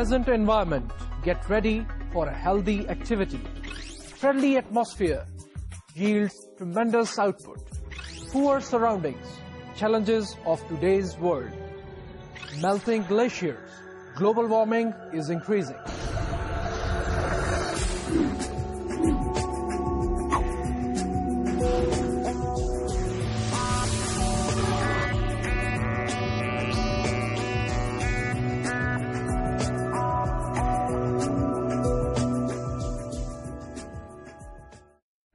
Pleasant environment. Get ready for a healthy activity. Friendly atmosphere yields tremendous output. Poor surroundings, challenges of today's world. Melting glaciers, global warming is increasing.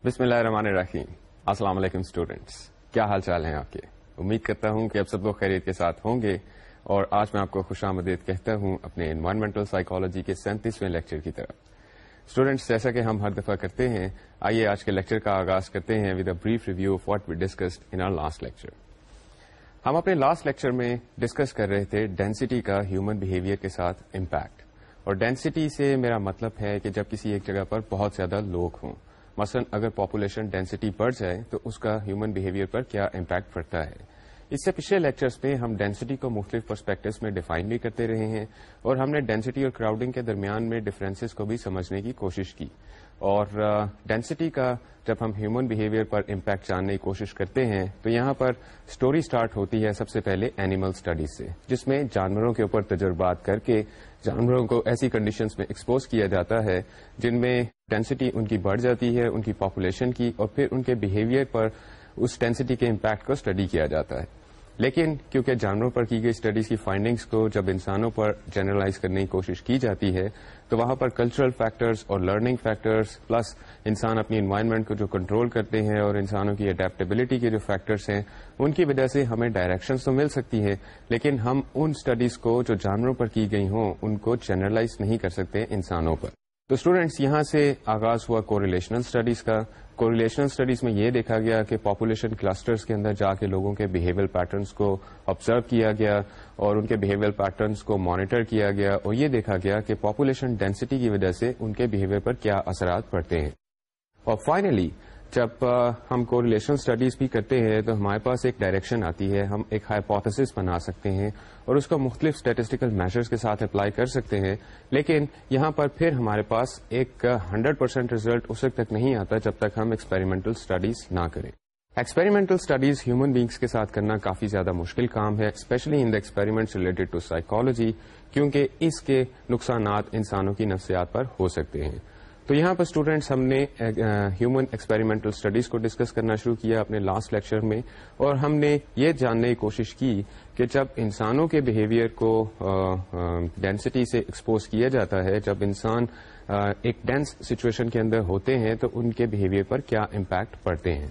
بسم اللہ الرحمن الرحیم السلام علیکم students کیا حال چال ہیں آپ کے امید کرتا ہوں کہ اب سب لوگ خیریت کے ساتھ ہوں گے اور آج میں آپ کو خوش آمدید کہتا ہوں اپنے انوائرمنٹل سائیکالوجی کے سینتیسویں لیکچر کی طرف اسٹوڈینٹس جیسا کہ ہم ہر دفعہ کرتے ہیں آئیے آج کے لیکچر کا آغاز کرتے ہیں with a brief review of what we discussed in our last lecture ہم اپنے لاسٹ لیکچر میں ڈسکس کر رہے تھے ڈینسٹی کا ہیومن بہیویئر کے ساتھ امپیکٹ اور ڈینسٹی سے میرا مطلب ہے کہ جب کسی ایک جگہ پر بہت زیادہ لوگ ہوں مثلاً اگر پاپولیشن ڈینسٹی بڑھ جائے تو اس کا ہیومن بہیویئر پر کیا امپیکٹ پڑتا ہے اس سے پچھلے لیکچرس میں ہم ڈینسٹی کو مختلف پرسپیکٹوز میں ڈیفائن بھی کرتے رہے ہیں اور ہم نے ڈینسٹی اور کراؤڈنگ کے درمیان میں ڈفرینسز کو بھی سمجھنے کی کوشش کی اور ڈینسٹی کا جب ہم ہیومن بہیویئر پر امپیکٹ جاننے کی کوشش کرتے ہیں تو یہاں پر سٹوری سٹارٹ ہوتی ہے سب سے پہلے اینیمل سٹڈیز سے جس میں جانوروں کے اوپر تجربات کر کے جانوروں کو ایسی کنڈیشنز میں ایکسپوز کیا جاتا ہے جن میں ڈینسٹی ان کی بڑھ جاتی ہے ان کی پاپولیشن کی اور پھر ان کے بہیویئر پر اس ڈینسٹی کے امپیکٹ کو اسٹڈی کیا جاتا ہے لیکن کیونکہ جانوروں پر کی گئی اسٹڈیز کی فائنڈنگز کو جب انسانوں پر جنرلائز کرنے کی کوشش کی جاتی ہے تو وہاں پر کلچرل فیکٹرز اور لرننگ فیکٹرز پلس انسان اپنی انوائرمنٹ کو جو کنٹرول کرتے ہیں اور انسانوں کی اڈیپٹیبلٹی کے جو فیکٹرز ہیں ان کی وجہ سے ہمیں ڈائریکشنز تو مل سکتی ہے لیکن ہم ان اسٹڈیز کو جو جانوروں پر کی گئی ہوں ان کو جنرلائز نہیں کر سکتے انسانوں پر تو اسٹوڈینٹس یہاں سے آغاز ہوا کو ریلیشنل اسٹڈیز کا کوریلیشن اسٹڈیز میں یہ دیکھا گیا کہ پاپولیشن کلسٹرز کے اندر جا کے لوگوں کے بہیویئر پیٹرنس کو آبزرو کیا گیا اور ان کے بہیویئر پیٹرنس کو مانیٹر کیا گیا اور یہ دیکھا گیا کہ پاپولیشن ڈینسٹی کی وجہ سے ان کے بہیویئر پر کیا اثرات پڑتے ہیں اور فائنلی جب ہم کو ریلیشنل اسٹڈیز بھی کرتے ہیں تو ہمارے پاس ایک ڈائریکشن آتی ہے ہم ایک ہائپوتھس بنا سکتے ہیں اور اس کو مختلف اسٹیٹسٹیکل میشرز کے ساتھ اپلائی کر سکتے ہیں لیکن یہاں پر پھر ہمارے پاس ایک ہنڈریڈ پرسینٹ ریزلٹ اس وقت تک نہیں آتا جب تک ہم ایکسپیریمنٹل اسٹڈیز نہ کریں ایکسپیریمنٹل اسٹڈیز ہیومن بینگس کے ساتھ کرنا کافی زیادہ مشکل کام ہے especially in the experiment related to psychology کیونکہ اس کے نقصانات انسانوں کی نفسیات پر ہو سکتے ہیں تو یہاں پر اسٹوڈینٹس ہم نے ہیومن ایکسپیریمنٹل اسٹڈیز کو ڈسکس کرنا شروع کیا اپنے لاسٹ لیکچر میں اور ہم نے یہ جاننے کی کوشش کی کہ جب انسانوں کے بہیویئر کو ڈینسٹی سے ایکسپوز کیا جاتا ہے جب انسان ایک ڈینس سچویشن کے اندر ہوتے ہیں تو ان کے بہیویئر پر کیا امپیکٹ پڑتے ہیں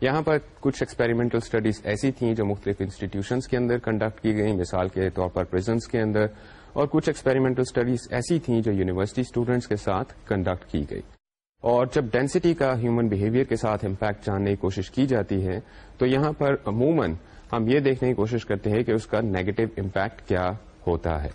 یہاں پر کچھ ایکسپیریمنٹل اسٹڈیز ایسی تھیں جو مختلف انسٹیٹیوشنس کے اندر کنڈکٹ کی گئیں مثال کے طور پر پریزنس کے اندر اور کچھ ایکسپیریمنٹل اسٹڈیز ایسی تھیں جو یونیورسٹی اسٹوڈینٹس کے ساتھ کنڈکٹ کی گئی اور جب ڈینسٹی کا ہیومن بہیویئر کے ساتھ امپیکٹ جاننے کی کوشش کی جاتی ہے تو یہاں پر عموماً ہم یہ دیکھنے کی کوشش کرتے ہیں کہ اس کا نیگیٹو امپیکٹ کیا ہوتا ہے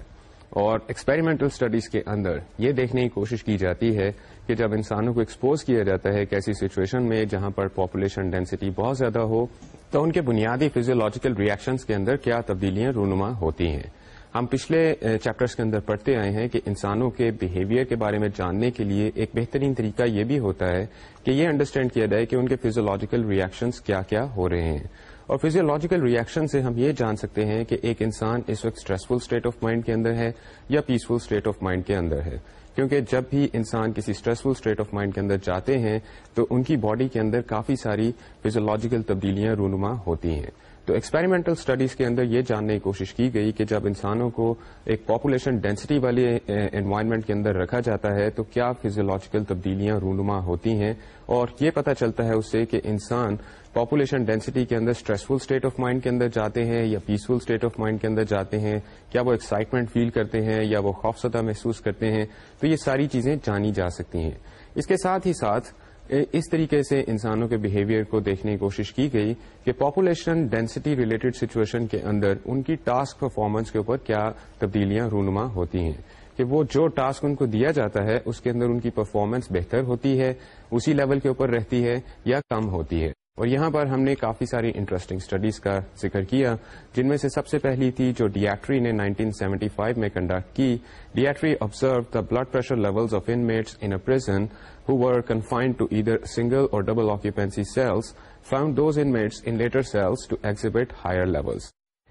اور ایکسپیریمنٹل اسٹڈیز کے اندر یہ دیکھنے کی کوشش کی جاتی ہے کہ جب انسانوں کو ایکسپوز کیا جاتا ہے ایک ایسی سچویشن میں جہاں پر پاپولیشن ڈینسٹی بہت زیادہ ہو تو ان کے بنیادی فیزیولوجیکل ریئیکشنس کے اندر کیا تبدیلیاں رونما ہوتی ہیں ہم پچھلے چیپٹرز کے اندر پڑھتے آئے ہیں کہ انسانوں کے بہیویئر کے بارے میں جاننے کے لیے ایک بہترین طریقہ یہ بھی ہوتا ہے کہ یہ انڈرسٹینڈ کیا جائے کہ ان کے فیزولوجیکل ریئیکشنس کیا کیا ہو رہے ہیں اور فیزیولوجیکل ریئیکشن سے ہم یہ جان سکتے ہیں کہ ایک انسان اس وقت اسٹریسفل اسٹیٹ آف مائنڈ کے اندر ہے یا پیسفل اسٹیٹ آف مائنڈ کے اندر ہے کیونکہ جب بھی انسان کسی اسٹریسفل اسٹیٹ آف مائنڈ کے اندر جاتے ہیں تو ان کی باڈی کے اندر کافی ساری فیزیولوجیکل تبدیلیاں رونما ہوتی ہیں تو ایکسپیریمنٹل اسٹڈیز کے اندر یہ جاننے کی کوشش کی گئی کہ جب انسانوں کو ایک پاپولیشن ڈینسٹی والے انوائرمنٹ کے اندر رکھا جاتا ہے تو کیا فیزیولوجیکل تبدیلیاں رونما ہوتی ہیں اور یہ پتہ چلتا ہے اس سے کہ انسان پاپولیشن ڈینسٹی کے اندر اسٹریسفل اسٹیٹ آف مائنڈ کے اندر جاتے ہیں یا پیسفل اسٹیٹ آف مائنڈ کے اندر جاتے ہیں کیا وہ ایکسائٹمنٹ فیل کرتے ہیں یا وہ خوفزدہ محسوس کرتے ہیں تو یہ ساری چیزیں جانی جا سکتی ہیں اس کے ساتھ ہی ساتھ اس طریقے سے انسانوں کے بہیویئر کو دیکھنے کی کوشش کی گئی کہ پاپولیشن ڈینسٹی ریلیٹڈ سچویشن کے اندر ان کی ٹاسک پرفارمنس کے اوپر کیا تبدیلیاں رونما ہوتی ہیں کہ وہ جو ٹاسک ان کو دیا جاتا ہے اس کے اندر ان کی پرفارمنس بہتر ہوتی ہے اسی لیول کے اوپر رہتی ہے یا کم ہوتی ہے اور یہاں پر ہم نے کافی ساری انٹرسٹنگ اسٹڈیز کا ذکر کیا جن میں سے سب سے پہلی تھی جو ڈیٹری نے 1975 میں کنڈکٹ کی D'Atri observe the blood pressure levels of in inmates prison who were confined to either single or double occupancy cells from those inmates in latter cells to exhibit higher levels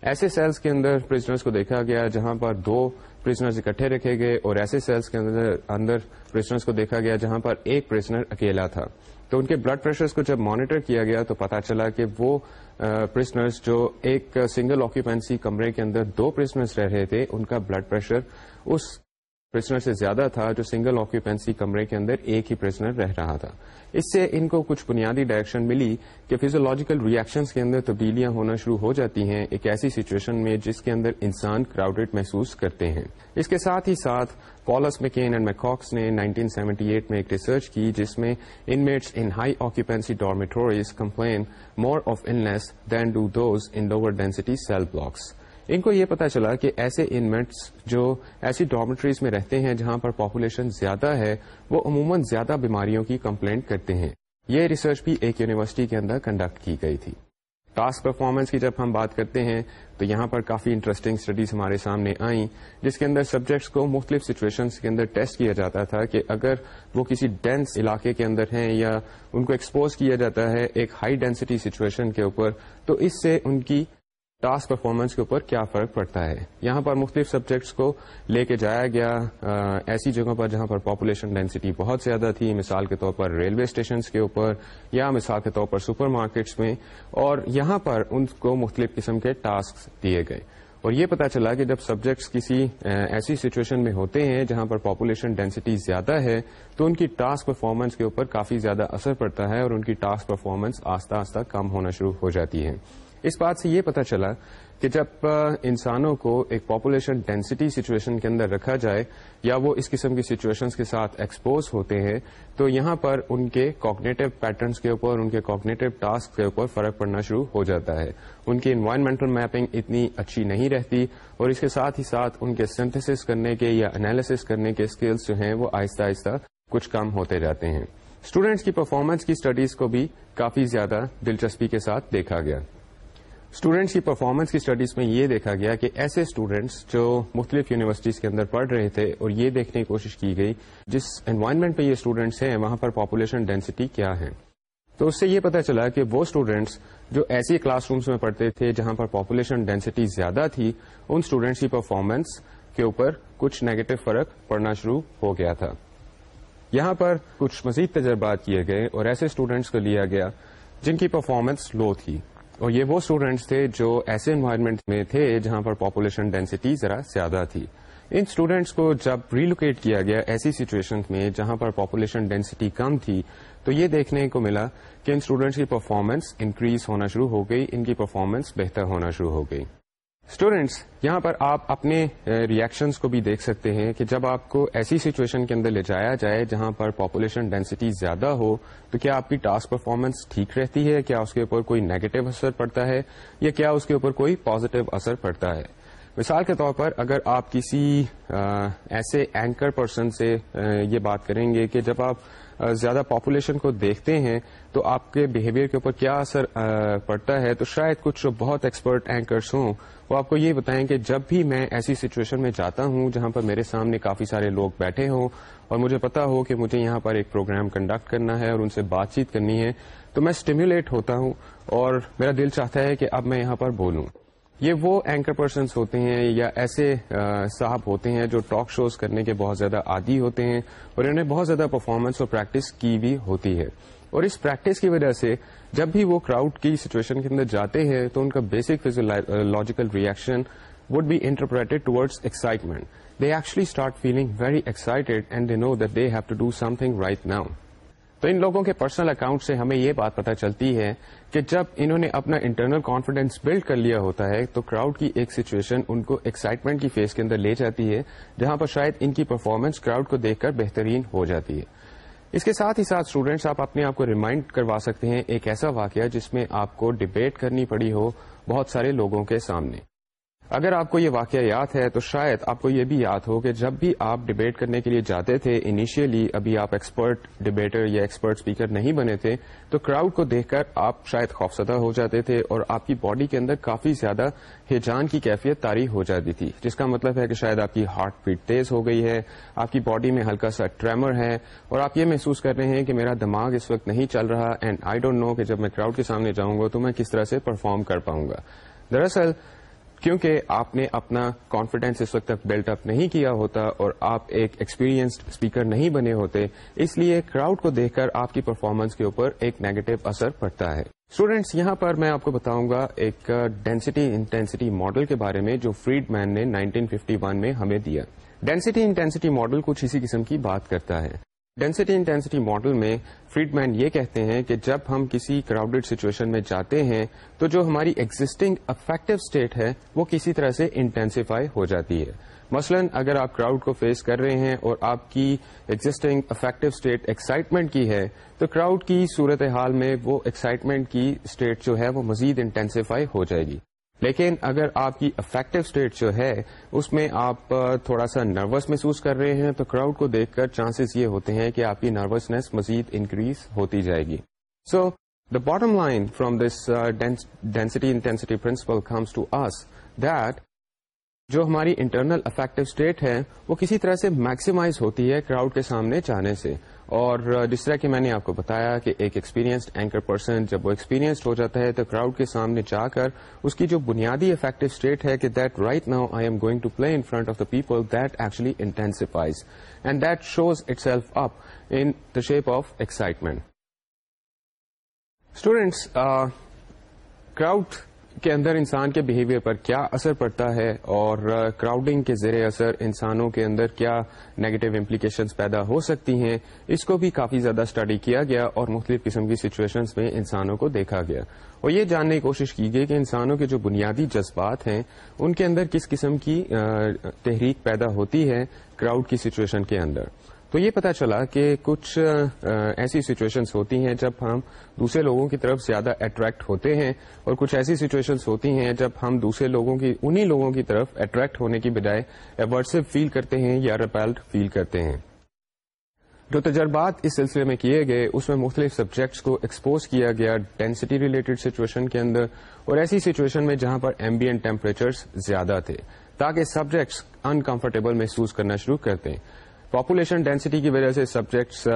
ایسے cells کے اندر کو دیکھا گیا جہاں پر دو prisoners اکٹھے رکھے گئے اور ایسے سیلس کے اندر کو دیکھا گیا جہاں پر ایک پرزنر اکیلا تھا تو ان کے بلڈ پریشرز کو جب مانیٹر کیا گیا تو پتا چلا کہ وہ پرسنرز جو ایک سنگل آکوپینسی کمرے کے اندر دو پرسنرز رہ رہے تھے ان کا بلڈ پریشر اس پرسنر سے زیادہ تھا جو سنگل آکوپینسی کمرے کے اندر ایک ہی پرسنر رہ رہا تھا اس سے ان کو کچھ بنیادی ڈائریکشن ملی کہ فیزولوجیکل ریئیکشنس کے اندر تبدیلیاں ہونا شروع ہو جاتی ہیں ایک ایسی سچویشن میں جس کے اندر انسان کراؤڈیڈ محسوس کرتے ہیں اس کے ساتھ ہی ساتھ پالس میکین اینڈ میکاکس نے 1978 میں ایک ریسرچ کی جس میں inmates in high occupancy dormitories complain more of ills then do those in lower density cell blocks ان کو یہ پتا چلا کہ ایسے انوینٹس جو ایسی ڈارمیٹریز میں رہتے ہیں جہاں پر پاپولیشن زیادہ ہے وہ عموماً زیادہ بیماریوں کی کمپلینٹ کرتے ہیں یہ ریسرچ بھی ایک یونیورسٹی کے اندر کنڈکٹ کی گئی تھی ٹاسک پرفارمنس کی جب ہم بات کرتے ہیں تو یہاں پر کافی انٹرسٹنگ اسٹڈیز ہمارے سامنے آئیں جس کے اندر سبجیکٹس کو مختلف سچویشنس کے اندر ٹیسٹ کیا جاتا تھا کہ اگر وہ کسی ڈینس علاقے کے اندر ہیں یا ان کو ایکسپوز کیا جاتا ہے ایک ہائی ڈینسٹی سچویشن کے اوپر تو اس سے ان کی ٹاسک پرفارمنس کے اوپر کیا فرق پڑتا ہے یہاں پر مختلف سبجیکٹس کو لے کے جایا گیا ایسی جگہوں پر جہاں پر پاپولیشن ڈینسٹی بہت زیادہ تھی مثال کے طور پر ریلوے اسٹیشنس کے اوپر یا مثال کے طور پر سپر مارکیٹس میں اور یہاں پر ان کو مختلف قسم کے ٹاسک دیے گئے اور یہ پتا چلا کہ جب سبجیکٹس کسی ایسی سچویشن میں ہوتے ہیں جہاں پر پاپولیشن ڈینسٹی زیادہ ہے تو ان کی ٹاسک پرفارمنس کے اوپر کافی زیادہ اثر پڑتا ہے اور ان کی ٹاسک پرفارمنس آستہ آستہ کم ہونا شروع ہو جاتی ہے اس بات سے یہ پتا چلا کہ جب انسانوں کو ایک پاپولیشن ڈینسٹی سچویشن کے اندر رکھا جائے یا وہ اس قسم کی سچویشن کے ساتھ ایکسپوز ہوتے ہیں تو یہاں پر ان کے کاگنیٹو پیٹرنس کے اوپر ان کے کاگنیٹو ٹاسک کے اوپر فرق پڑنا شروع ہو جاتا ہے ان کی انوائرمنٹل میپنگ اتنی اچھی نہیں رہتی اور اس کے ساتھ ہی ساتھ ان کے سنتھسس کرنے کے یا انالیسس کرنے کے اسکلس جو ہیں وہ آہستہ آہستہ کچھ کم ہوتے جاتے ہیں اسٹوڈینٹس کی پرفارمنس کی اسٹڈیز کو بھی کافی زیادہ دلچسپی کے ساتھ دیکھا گیا اسٹوڈینٹس کی پرفارمنس کی اسٹڈیز میں یہ دیکھا گیا کہ ایسے اسٹوڈینٹس جو مختلف یونیورسٹیز کے اندر پڑھ رہے تھے اور یہ دیکھنے کی کوشش کی گئی جس انوائرمنٹ میں یہ اسٹوڈینٹس ہیں وہاں پر پاپولیشن ڈینسٹی کیا ہے تو اس سے یہ پتا چلا کہ وہ اسٹوڈینٹس جو ایسی کلاس رومس میں پڑھتے تھے جہاں پر پاپولیشن ڈینسٹی زیادہ تھی ان اسٹوڈینٹس کی پرفارمنس کے اوپر کچھ نیگیٹو فرق پڑنا شروع ہو گیا تھا یہاں پر کچھ مزید تجربات کیے گئے اور ایسے اسٹوڈینٹس کو لیا گیا جن کی پرفارمنس لو تھی اور یہ وہ اسٹوڈینٹس تھے جو ایسے انوائرمنٹ میں تھے جہاں پر پاپولیشن ڈینسٹی ذرا زیادہ تھی ان اسٹوڈینٹس کو جب ریلوکیٹ کیا گیا ایسی سچویشن میں جہاں پر پاپولیشن ڈینسٹی کم تھی تو یہ دیکھنے کو ملا کہ ان اسٹوڈینٹس کی پرفارمنس انکریز ہونا شروع ہو گئی ان کی پرفارمنس بہتر ہونا شروع ہو گئی اسٹوڈینٹس یہاں پر آپ اپنے ریئیکشنس کو بھی دیکھ سکتے ہیں کہ جب آپ کو ایسی سچویشن کے اندر لے جایا جائے جہاں پر پاپولیشن ڈینسٹی زیادہ ہو تو کیا آپ کی ٹاسک پرفارمنس ٹھیک رہتی ہے کیا اس کے اوپر کوئی نیگیٹو اثر پڑتا ہے یا کیا اس کے اوپر کوئی پازیٹو اثر پڑتا ہے مثال کے طور پر اگر آپ کسی ایسے اینکر پرسن سے یہ بات کریں گے کہ جب آپ زیادہ پاپولیشن کو دیکھتے ہیں تو آپ کے بہیویئر کے اوپر کیا اثر پڑتا ہے تو شاید کچھ بہت ایکسپرٹ اینکرس ہوں وہ آپ کو یہ بتائیں کہ جب بھی میں ایسی سچویشن میں جاتا ہوں جہاں پر میرے سامنے کافی سارے لوگ بیٹھے ہوں اور مجھے پتا ہو کہ مجھے یہاں پر ایک پروگرام کنڈکٹ کرنا ہے اور ان سے بات چیت کرنی ہے تو میں اسٹیمولیٹ ہوتا ہوں اور میرا دل چاہتا ہے کہ اب میں یہاں پر بولوں یہ وہ اینکر پرسنس ہوتے ہیں یا ایسے صاحب ہوتے ہیں جو ٹاک شوز کرنے کے بہت زیادہ عادی ہوتے ہیں اور انہوں نے بہت زیادہ پرفارمنس اور پریکٹس کی بھی ہوتی ہے اور اس پریکٹس کی وجہ سے جب بھی وہ کراؤڈ کی سچویشن کے اندر جاتے ہیں تو ان کا basic physiological reaction would be interpreted towards excitement they actually start feeling very excited and they know that they have to do something right now تو ان لوگوں کے پرسنل اکاؤنٹ سے ہمیں یہ بات پتا چلتی ہے کہ جب انہوں نے اپنا انٹرنل کانفیڈینس بلڈ کر لیا ہوتا ہے تو کراؤڈ کی ایک سچویشن ان کو ایکسائٹمنٹ کی فیس کے اندر لے جاتی ہے جہاں پر شاید ان کی پرفارمنس کراؤڈ کو دیکھ کر بہترین ہو جاتی ہے اس کے ساتھ ہی ساتھ اسٹوڈینٹس آپ اپنے آپ کو ریمائنڈ کروا سکتے ہیں ایک ایسا واقعہ جس میں آپ کو ڈبیٹ کرنی پڑی ہو بہت سارے لوگوں کے سامنے اگر آپ کو یہ واقعہ یاد ہے تو شاید آپ کو یہ بھی یاد ہو کہ جب بھی آپ ڈبیٹ کرنے کے لیے جاتے تھے انیشیلی ابھی آپ ایکسپرٹ ڈبیٹر یا ایکسپرٹ اسپیکر نہیں بنے تھے تو کراؤڈ کو دیکھ کر آپ شاید خوفزدہ ہو جاتے تھے اور آپ کی باڈی کے اندر کافی زیادہ ہیجان کی کیفیت تاریخ ہو جاتی تھی جس کا مطلب ہے کہ شاید آپ کی ہارٹ بیٹ تیز ہو گئی ہے آپ کی باڈی میں ہلکا سا ٹریمر ہے اور آپ یہ محسوس کر رہے ہیں کہ میرا دماغ اس وقت نہیں چل رہا اینڈ آئی ڈونٹ نو کہ جب میں کراؤڈ کے سامنے جاؤں گا تو میں کس طرح سے پرفارم کر پاؤں گا دراصل کیونکہ آپ نے اپنا کانفیڈینس اس وقت تک بلٹ اپ نہیں کیا ہوتا اور آپ ایک ایکسپیرینسڈ اسپیکر نہیں بنے ہوتے اس لیے کراؤڈ کو دیکھ کر آپ کی پرفارمنس کے اوپر ایک نیگیٹو اثر پڑتا ہے اسٹوڈینٹس یہاں پر میں آپ کو بتاؤں گا ایک ڈینسٹی انٹینسٹی ماڈل کے بارے میں جو فریڈ مین نے نائنٹین ففٹی ون میں ہمیں دیا ڈینسٹی انٹینسٹی ماڈل کچھ اسی قسم کی بات کرتا ہے ڈینسٹی انٹینسٹی ماڈل میں فریڈ مین یہ کہتے ہیں کہ جب ہم کسی کراؤڈیڈ سچویشن میں جاتے ہیں تو جو ہماری ایگزٹنگ افیکٹو اسٹیٹ ہے وہ کسی طرح سے انٹینسیفائی ہو جاتی ہے مثلا اگر آپ کراؤڈ کو فیس کر رہے ہیں اور آپ کی ایگزٹنگ افیکٹو اسٹیٹ ایکسائٹمنٹ کی ہے تو کراؤڈ کی صورتحال میں وہ ایکسائٹمنٹ کی اسٹیٹ جو ہے وہ مزید انٹینسیفائی ہو جائے گی لیکن اگر آپ کی افیکٹو اسٹیٹ جو ہے اس میں آپ تھوڑا سا نروس محسوس کر رہے ہیں تو کراؤڈ کو دیکھ کر چانسز یہ ہوتے ہیں کہ آپ کی نروسنیس مزید انکریز ہوتی جائے گی so the bottom line from this density intensity principle comes to us that جو ہماری انٹرنل افیکٹو اسٹیٹ ہے وہ کسی طرح سے میکسیمائز ہوتی ہے کراؤڈ کے سامنے جانے سے اور جس طرح کہ میں نے آپ کو بتایا کہ ایک ایکسپیرینسڈ اینکر پرسن جب وہ ایکسپیرینسڈ ہو جاتا ہے تو کراؤڈ کے سامنے جا کر اس کی جو بنیادی افیکٹو اسٹیٹ ہے کہ that right now I am going to play in front of the people that actually intensifies and that shows itself up in the shape of excitement students crowd کے اندر انسان کے بہیویئر پر کیا اثر پڑتا ہے اور کراؤڈنگ کے زیر اثر انسانوں کے اندر کیا نیگیٹو امپلیکیشنز پیدا ہو سکتی ہیں اس کو بھی کافی زیادہ اسٹڈی کیا گیا اور مختلف قسم کی سچویشنز میں انسانوں کو دیکھا گیا اور یہ جاننے کی کوشش کی گئی کہ انسانوں کے جو بنیادی جذبات ہیں ان کے اندر کس قسم کی تحریک پیدا ہوتی ہے کراؤڈ کی سچویشن کے اندر تو یہ پتا چلا کہ کچھ ایسی سچویشنس ہوتی ہیں جب ہم دوسرے لوگوں کی طرف زیادہ اٹریکٹ ہوتے ہیں اور کچھ ایسی سچویشنس ہوتی ہیں جب ہم دوسرے لوگوں کی انہی لوگوں کی طرف اٹریکٹ ہونے کی بجائے ایورسو فیل کرتے ہیں یا ریپیلڈ فیل کرتے ہیں جو تجربات اس سلسلے میں کیے گئے اس میں مختلف سبجیکٹس کو ایکسپوز کیا گیا ڈینسٹی ریلیٹڈ سچویشن کے اندر اور ایسی سچویشن میں جہاں پر ایمبیئن ٹیمپریچر زیادہ تھے تاکہ سبجیکٹس انکمفرٹیبل محسوس کرنا شروع کرتے ہیں پاپولیشن ڈینسٹی کی وجہ سے subjects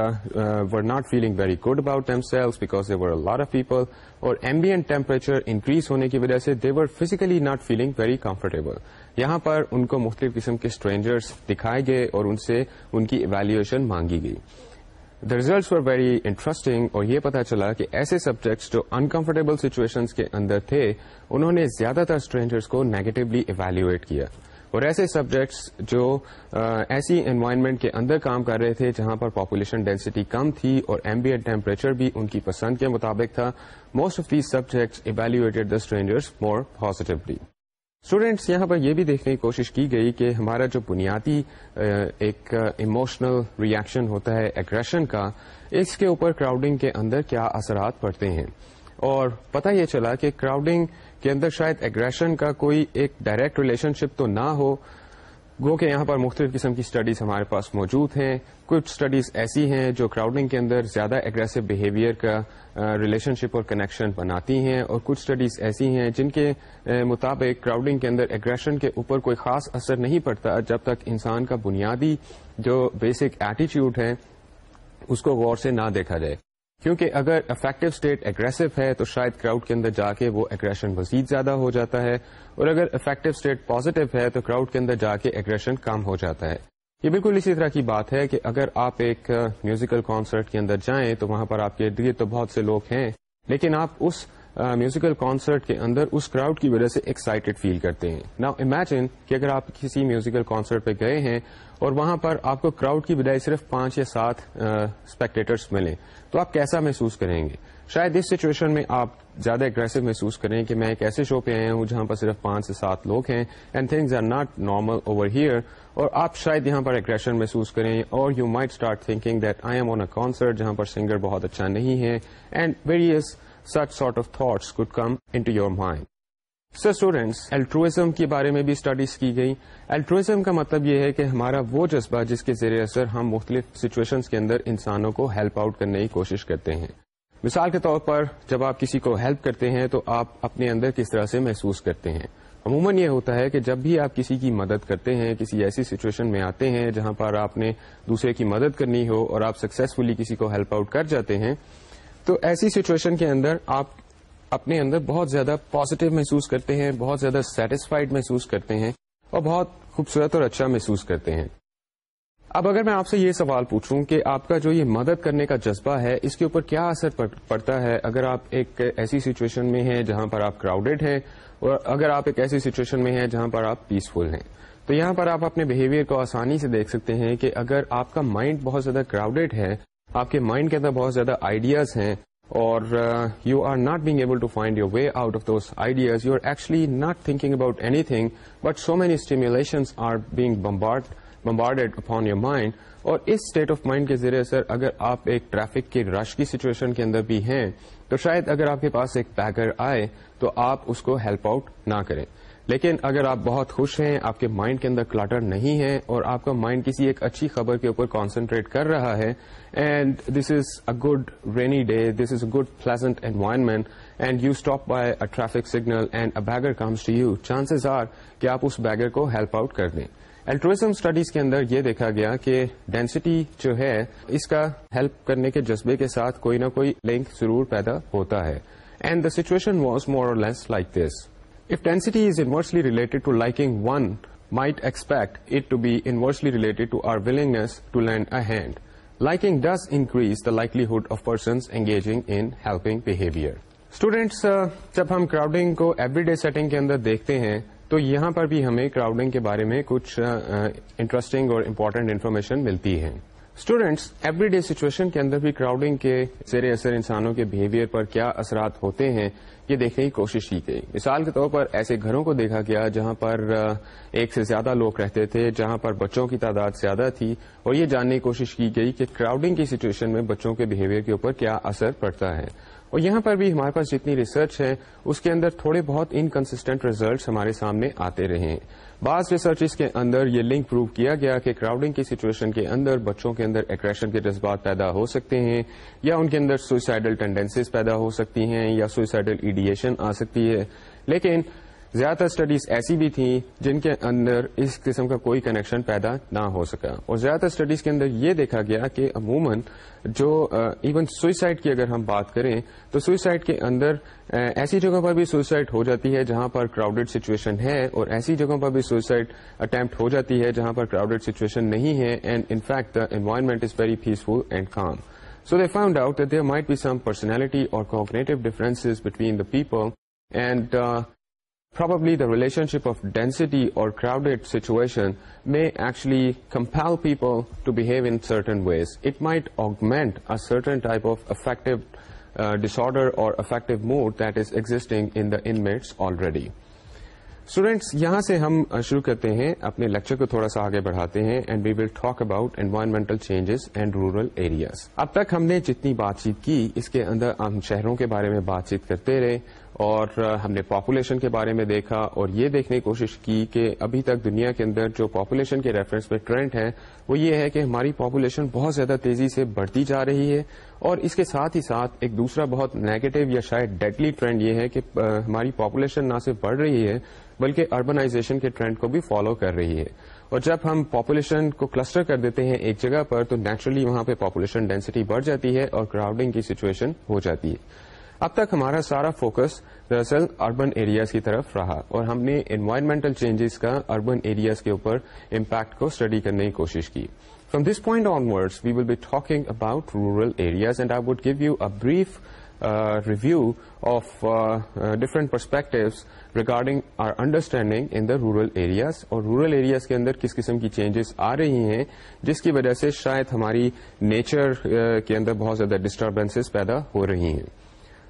were not feeling very good about selves because they were lot of people اور ایمبیئنٹ ٹیمپریچر انکریز ہونے کی وجہ سے they were physically not feeling very comfortable یہاں پر ان کو مختلف قسم کے اسٹرینجرس دکھائے گئے اور ان سے ان کی ایویلویشن مانگی گئی the results for very interesting اور یہ پتا چلا کہ ایسے سبجیکٹس جو انکمفرٹیبل سچویشن کے اندر تھے انہوں نے زیادہ تر اسٹرینجرس کو نیگیٹولی ایویلویٹ کیا اور ایسے سبجیکٹس جو ایسی انوائرمنٹ کے اندر کام کر رہے تھے جہاں پر پاپولیشن ڈینسٹی کم تھی اور ایمبی ٹیمپریچر بھی ان کی پسند کے مطابق تھا most of these subjects evaluated the strangers more positively students یہاں پر یہ بھی دیکھنے کی کوشش کی گئی کہ ہمارا جو بنیادی ایک ایموشنل ریئیکشن ہوتا ہے اگریشن کا اس کے اوپر کراؤڈنگ کے اندر کیا اثرات پڑتے ہیں اور پتہ یہ چلا کہ کراؤڈنگ کے اندر شاید اگریشن کا کوئی ایک ڈائریکٹ ریلیشن شپ تو نہ ہو گو کہ یہاں پر مختلف قسم کی اسٹڈیز ہمارے پاس موجود ہیں کچھ اسٹڈیز ایسی ہیں جو کراؤڈنگ کے اندر زیادہ اگریسو بہیویئر کا ریلیشن شپ اور کنیکشن بناتی ہیں اور کچھ اسٹڈیز ایسی ہیں جن کے مطابق کراؤڈنگ کے اندر اگریشن کے اوپر کوئی خاص اثر نہیں پڑتا جب تک انسان کا بنیادی جو بیسک ایٹیچیوڈ ہے اس کو غور سے نہ دیکھا جائے کیونکہ اگر افیکٹو اسٹیٹ اگریسو ہے تو شاید کراؤڈ کے اندر جا کے وہ اگریشن مزید زیادہ ہو جاتا ہے اور اگر افیکٹو اسٹیٹ پازیٹو ہے تو کراؤڈ کے اندر جا کے اگریشن کم ہو جاتا ہے یہ بالکل اسی طرح کی بات ہے کہ اگر آپ ایک میوزیکل کانسرٹ کے اندر جائیں تو وہاں پر آپ کے ارد تو بہت سے لوگ ہیں لیکن آپ اس میوزیکل کانسرٹ کے اندر اس کراؤڈ کی وجہ سے ایکسائٹیڈ فیل کرتے ہیں نا امیجن کہ اگر آپ کسی میوزیکل کانسرٹ پہ گئے ہیں اور وہاں پر آپ کو کراؤڈ کی بجائے صرف پانچ یا سات اسپیکٹیٹرس ملیں تو آپ کیسا محسوس کریں گے شاید اس سچویشن میں آپ زیادہ اگریسو محسوس کریں کہ میں ایک ایسے شو پہ آیا ہوں جہاں پر صرف پانچ سے سات لوگ ہیں and things are not normal over here اور آپ شاید یہاں پر اگریشن محسوس کریں اور you might start thinking that I am on a concert جہاں پر سنگر بہت اچھا نہیں ہے and various such sort of thoughts could come into your mind sir students altruism کے بارے میں بھی اسٹڈیز کی گئی الٹروئزم کا مطلب یہ ہے کہ ہمارا وہ جذبہ جس کے زیر اثر ہم مختلف سچویشن کے اندر انسانوں کو ہیلپ آؤٹ کرنے کی کوشش کرتے ہیں مثال کے طور پر جب آپ کسی کو ہیلپ کرتے ہیں تو آپ اپنے اندر کس طرح سے محسوس کرتے ہیں عموماً یہ ہوتا ہے کہ جب بھی آپ کسی کی مدد کرتے ہیں کسی ایسی سچویشن میں آتے ہیں جہاں پر آپ نے دوسرے کی مدد کرنی ہو اور آپ سکسیزفلی کسی کو ہیلپ آؤٹ کر جاتے ہیں تو ایسی سچویشن کے اندر آپ اپنے اندر بہت زیادہ پازیٹو محسوس کرتے ہیں بہت زیادہ سیٹسفائیڈ محسوس کرتے ہیں اور بہت خوبصورت اور اچھا محسوس کرتے ہیں اب اگر میں آپ سے یہ سوال پوچھوں کہ آپ کا جو یہ مدد کرنے کا جذبہ ہے اس کے اوپر کیا اثر پڑتا ہے اگر آپ ایک ایسی سچویشن میں ہیں جہاں پر آپ کراؤڈیڈ ہیں اور اگر آپ ایک ایسی سچویشن میں ہیں جہاں پر آپ پیسفل ہیں تو یہاں پر آپ اپنے بہیویئر کو آسانی سے دیکھ سکتے ہیں کہ اگر آپ کا مائنڈ بہت زیادہ کراؤڈیڈ ہے آپ کے مائنڈ کے اندر بہت زیادہ آئیڈیاز ہیں اور you are not being able to find your way out of those ideas you are actually not thinking about anything, but so many stimulations are being bombard bombarded upon your mind اور اس state of mind کے ذریعے sir اگر آپ ایک traffic کے rush کی situation کے اندر بھی ہیں تو شاید اگر آپ کے پاس ایک پیکر آئے تو آپ اس کو ہیلپ آؤٹ نہ کریں لیکن اگر آپ بہت خوش ہیں آپ کے مائنڈ کے اندر کلاٹر نہیں ہے اور آپ کا مائنڈ کسی ایک اچھی خبر کے اوپر کانسنٹریٹ کر رہا ہے and this is a good rainy day this is a good pleasant environment and you stop by a traffic signal and a beggar comes to you chances are کہ آپ اس بیگر کو ہیلپ آؤٹ کر دیں altruism studies کے اندر یہ دیکھا گیا کہ ڈینسٹی جو ہے اس کا ہیلپ کرنے کے جذبے کے ساتھ کوئی نہ کوئی لنک ضرور پیدا ہوتا ہے and the situation was more less like this if density is inversely related to like one my expect it to be easily related to our willingness to lend a hand like this increase the likelihood of persons engaging in helping behaviour students جب ہم crowding کو everyday setting کے اندر دیکھتے ہیں تو یہاں پر بھی ہمیں کراؤڈنگ کے بارے میں کچھ انٹرسٹ اور امپارٹینٹ انفارمیشن ملتی ہیں اسٹوڈینٹس ایوری ڈے سچویشن کے اندر بھی کراؤڈنگ کے زیر اثر انسانوں کے بہیویئر پر کیا اثرات ہوتے ہیں یہ دیکھنے کی کوشش کی گئی مثال کے طور پر ایسے گھروں کو دیکھا گیا جہاں پر ایک سے زیادہ لوگ رہتے تھے جہاں پر بچوں کی تعداد زیادہ تھی اور یہ جاننے کی کوشش کی گئی کہ کراؤڈنگ کی سچویشن میں بچوں کے بہیویئر کے اوپر کیا اثر پڑتا ہے اور یہاں پر بھی ہمارے پاس جتنی ریسرچ ہے اس کے اندر تھوڑے بہت انکنسٹینٹ ریزلٹس ہمارے سامنے آتے رہے ہیں بعض ریسرچ کے اندر یہ لنک پروو کیا گیا کہ کراؤڈنگ کی سچویشن کے اندر بچوں کے اندر ایکریشن کے جذبات پیدا ہو سکتے ہیں یا ان کے اندر سوئسائڈل ٹینڈنسیز پیدا ہو سکتی ہیں یا سوئسائڈل ایڈیشن آ سکتی ہے لیکن زیادہ تر اسٹڈیز ایسی بھی تھیں جن کے اندر اس قسم کا کوئی کنیکشن پیدا نہ ہو سکا اور زیادہ تر اسٹڈیز کے اندر یہ دیکھا گیا کہ عموماً جو ایون سوئسائڈ کی اگر ہم بات کریں تو سوئسائڈ کے اندر ایسی جگہوں پر بھی سوئسائڈ ہو جاتی ہے جہاں پر کراؤڈیڈ سچویشن ہے اور ایسی جگہوں پر بھی سوئسائڈ اٹمپٹ ہو جاتی ہے جہاں پر کراؤڈیڈ سچویشن نہیں ہے and in fact the environment is very peaceful and calm so they find out there might be some personality اور cooperative difference between the people and probably the relationship of density or crowded situation may actually compel people to behave in certain ways. It might augment a certain type of affective uh, disorder or affective mood that is existing in the inmates already. Students یہاں سے ہم شروع کرتے ہیں اپنے lecture کو تھوڑا سا آگے بڑھاتے ہیں and we will talk about environmental changes and rural areas اب تک ہم نے جتنی بات چیت کی اس کے اندر ہم شہروں کے بارے میں بات چیت کرتے رہے اور ہم نے پاپولیشن کے بارے میں دیکھا اور یہ دیکھنے کی کوشش کی کہ ابھی تک دنیا کے اندر جو پاپولیشن کے ریفرنس میں ٹرینڈ ہے وہ یہ ہے کہ ہماری پاپولیشن بہت زیادہ تیزی سے بڑھتی جا رہی ہے اور اس کے ساتھ ہی ساتھ ایک دوسرا بہت نیگیٹو یا شاید ڈیڈلی ٹرینڈ یہ ہے کہ ہماری پاپولیشن نہ صرف بڑھ رہی ہے بلکہ اربنائزیشن کے ٹرینڈ کو بھی فالو کر رہی ہے اور جب ہم پاپولیشن کو کلسٹر کر دیتے ہیں ایک جگہ پر تو نیچرلی وہاں پہ پاپولیشن ڈینسٹی بڑھ جاتی ہے اور کراؤڈنگ کی سچویشن ہو جاتی ہے اب تک ہمارا سارا فوکس دراصل اربن ایریاز کی طرف رہا اور ہم نے انوائرمنٹل چینجز کا اربن ایریاز کے اوپر امپیکٹ کو اسٹڈی کرنے کی کوشش کی from this point onward we will be talking about rural areas and I would give you a brief review of different perspectives regarding our understanding in the rural areas اور rural areas کے اندر کس قسم کی changes آ رہی ہیں جس کی وجہ سے شاید ہماری نیچر uh, کے اندر بہت زیادہ ڈسٹربینسز پیدا ہو رہی ہیں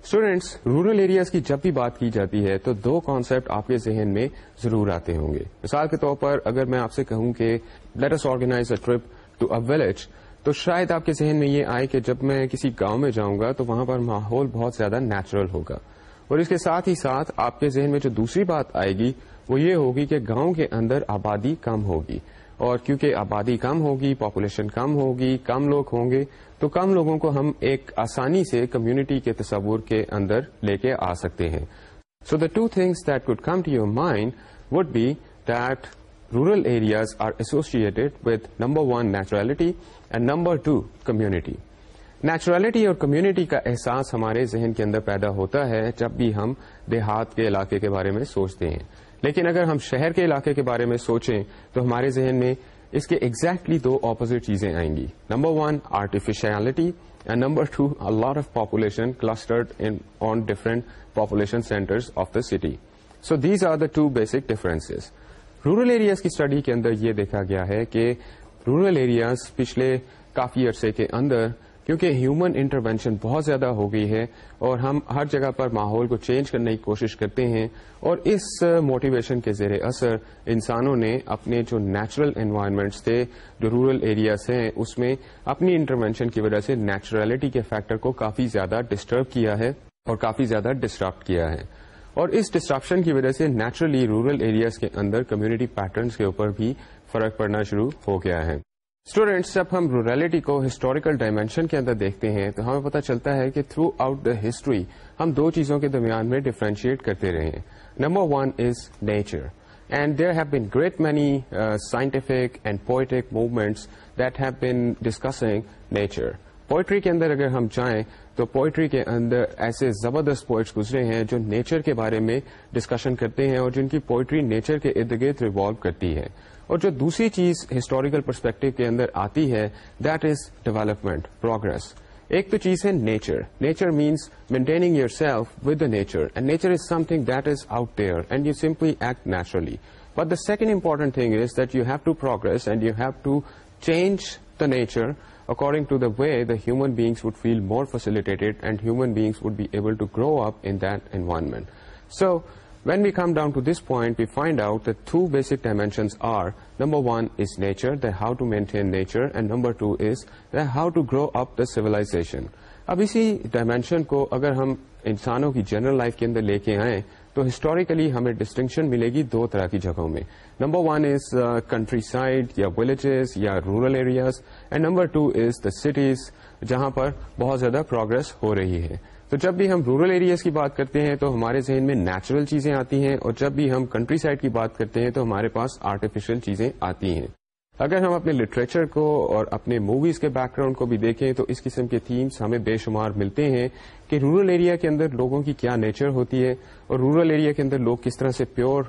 اسٹوڈینٹس رورل ایریاز کی جب بھی بات کی جاتی ہے تو دو کانسیپٹ آپ کے ذہن میں ضرور آتے ہوں گے مثال کے طور پر اگر میں آپ سے کہوں let let's organize a trip to a village تو شاید آپ کے ذہن میں یہ آئے کہ جب میں کسی گاؤں میں جاؤں گا تو وہاں پر ماحول بہت زیادہ نیچرل ہوگا اور اس کے ساتھ ہی ساتھ آپ کے ذہن میں جو دوسری بات آئے گی وہ یہ ہوگی کہ گاؤں کے اندر آبادی کم ہوگی اور کیونکہ آبادی کم ہوگی پاپولیشن کم ہوگی کم لوگ ہوں گے تو کم لوگوں کو ہم ایک آسانی سے کمیونٹی کے تصور کے اندر لے کے آ سکتے ہیں so the two things that would come to your mind would be that rural areas are associated with number one naturality and number two community naturality اور کمیونٹی کا احساس ہمارے ذہن کے اندر پیدا ہوتا ہے جب بھی ہم دیہات کے علاقے کے بارے میں سوچتے ہیں لیکن اگر ہم شہر کے علاقے کے بارے میں سوچیں تو ہمارے ذہن میں اس کے ایگزیکٹلی دو اپوزٹ چیزیں آئیں گی number one artificiality and number two lot of population clustered on different population center of the city so these are the two basic differences rural areas کی اسٹڈی کے اندر یہ دیکھا گیا ہے کہ رورل ایریاز پچھلے کافی عرصے کے اندر کیونکہ ہیومن انٹروینشن بہت زیادہ ہو گئی ہے اور ہم ہر جگہ پر ماحول کو چینج کرنے کی کوشش کرتے ہیں اور اس موٹیویشن کے زیر اثر انسانوں نے اپنے جو نیچرل انوائرمنٹس تھے جو رورل ایریاز ہیں اس میں اپنی انٹروینشن کی وجہ سے نیچرلٹی کے فیکٹر کو کافی زیادہ ڈسٹرب کیا ہے اور کافی زیادہ ڈسٹرپٹ کیا ہے اور اس ڈسٹرپشن کی وجہ سے نیچرلی رورل ایریاز کے اندر کمیونٹی پیٹرنس کے اوپر بھی فرق پڑنا شروع ہو گیا ہے اسٹوڈینٹس جب ہم روریلٹی کو ہسٹوریکل ڈائمینشن کے اندر دیکھتے ہیں تو ہمیں پتا چلتا ہے کہ تھرو آؤٹ دا ہسٹری ہم دو چیزوں کے درمیان میں ڈفرینشیٹ کرتے رہے ہیں number one is nature and there have been great many scientific and poetic movements that have been discussing nature poetry کے اندر اگر ہم چاہیں تو پوئٹری کے اندر ایسے زبردست پوئٹس گزرے ہیں جو نیچر کے بارے میں ڈسکشن کرتے ہیں اور جن کی پوئٹری نیچر کے ارد گرد ریوالو کرتی ہے اور جو دوسری چیز ہسٹوریکل پرسپیکٹو کے اندر آتی ہے دیٹ از ڈیولپمنٹ پروگرس ایک تو چیز ہے nature nature means maintaining yourself with the nature and nature is something that is out there and you simply act naturally but the second important thing is that you have to progress and you have to change the nature according to the way the human beings would feel more facilitated and human beings would be able to grow up in the environment so when we come down to this point we find out the two basic dimensions are number one is nature the how to maintain nature and number two is the how to grow up دا سیولاشن اب اسی dimension کو اگر ہم انسانوں کی general life کے اندر لے کے آئیں تو ہسٹوریکلی ہمیں ڈسٹنکشن ملے گی دو طرح کی جگہوں میں number one is countryside یا ولیجز یا rural areas and number two is the cities جہاں پر بہت زیادہ پروگرس ہو رہی ہے تو جب بھی ہم رورل ایریاز کی بات کرتے ہیں تو ہمارے ذہن میں نیچرل چیزیں آتی ہیں اور جب بھی ہم کنٹری سائڈ کی بات کرتے ہیں تو ہمارے پاس آرٹیفیشل چیزیں آتی ہیں اگر ہم اپنے لٹریچر کو اور اپنے موویز کے بیک گراؤنڈ کو بھی دیکھیں تو اس قسم کے تھیمس ہمیں بے شمار ملتے ہیں کہ رورل ایریا کے اندر لوگوں کی کیا نیچر ہوتی ہے اور رورل ایریا کے اندر لوگ کس طرح سے پیور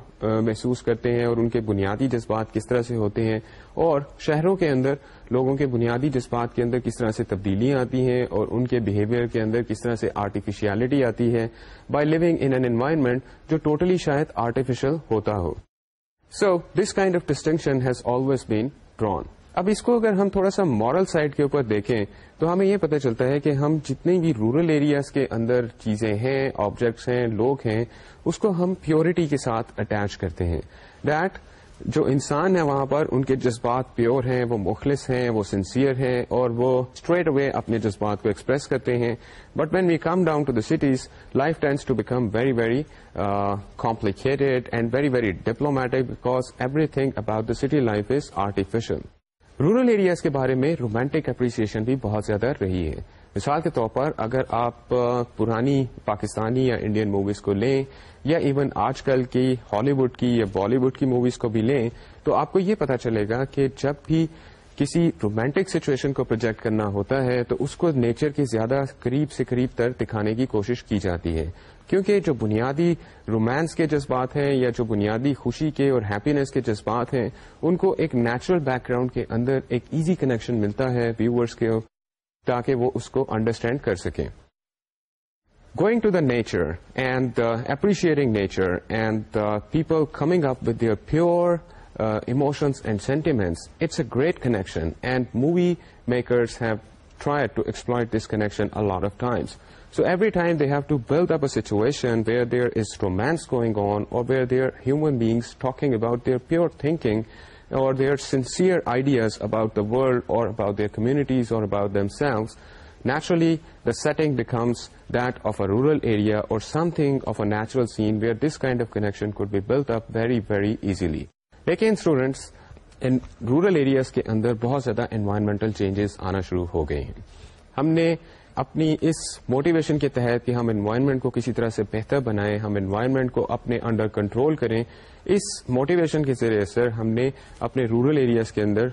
محسوس کرتے ہیں اور ان کے بنیادی جذبات کس طرح سے ہوتے ہیں اور شہروں کے اندر لوگوں کے بنیادی جذبات کے اندر کس طرح سے تبدیلیاں آتی ہیں اور ان کے بہیویئر کے اندر کس طرح سے آرٹیفیشیلٹی آتی ہے by living in an environment جو ٹوٹلی totally شاید آرٹیفیشل ہوتا ہو so this kind of distinction has always been drawn اب اس کو اگر ہم تھوڑا سا مارل سائڈ کے اوپر دیکھیں تو ہمیں یہ پتہ چلتا ہے کہ ہم جتنے بھی رورل ایریاز کے اندر چیزیں ہیں آبجیکٹس ہیں لوگ ہیں اس کو ہم پیورٹی کے ساتھ اٹیچ کرتے ہیں ڈیٹ جو انسان ہے وہاں پر ان کے جذبات پیور ہیں وہ مخلص ہیں وہ سنسیئر ہیں اور وہ اسٹریٹ وے اپنے جذبات کو ایکسپریس کرتے ہیں but when we come down to the cities life tends to become very very complicated and very very diplomatic because everything about the city life is artificial rural areas کے بارے میں romantic appreciation بھی بہت زیادہ رہی ہے مثال کے طور پر اگر آپ uh, پرانی پاکستانی یا انڈین موویز کو لیں یا ایون آج کل کی ہالی ووڈ کی یا بالی ووڈ کی موویز کو بھی لیں تو آپ کو یہ پتا چلے گا کہ جب بھی کسی رومانٹک سچویشن کو پروجیکٹ کرنا ہوتا ہے تو اس کو نیچر کی زیادہ قریب سے قریب تر دکھانے کی کوشش کی جاتی ہے کیونکہ جو بنیادی رومانس کے جذبات ہیں یا جو بنیادی خوشی کے اور ہیپینیس کے جذبات ہیں ان کو ایک نیچرل بیک گراؤنڈ کے اندر ایک ایزی کنیکشن ملتا ہے ویورس کے تاکہ وہ اس کو انڈرسٹینڈ کر سکیں Going to the nature and uh, appreciating nature and uh, people coming up with their pure uh, emotions and sentiments, it's a great connection, and movie makers have tried to exploit this connection a lot of times. So every time they have to build up a situation where there is romance going on, or where there are human beings talking about their pure thinking or their sincere ideas about the world or about their communities or about themselves, naturally the setting becomes that of a rural area اور something of a natural scene where this kind of could could be built up very very easily لیکن students rural areas کے اندر بہت زیادہ environmental changes آنا شروع ہو گئے ہیں ہم نے اپنی اس موٹیویشن کے تحت کہ ہم انوائرمنٹ کو کسی طرح سے بہتر بنائیں ہم انوائرمنٹ کو اپنے انڈر کنٹرول کریں اس موٹیویشن کے ذریعے سر ہم نے اپنے رورل ایریاز کے اندر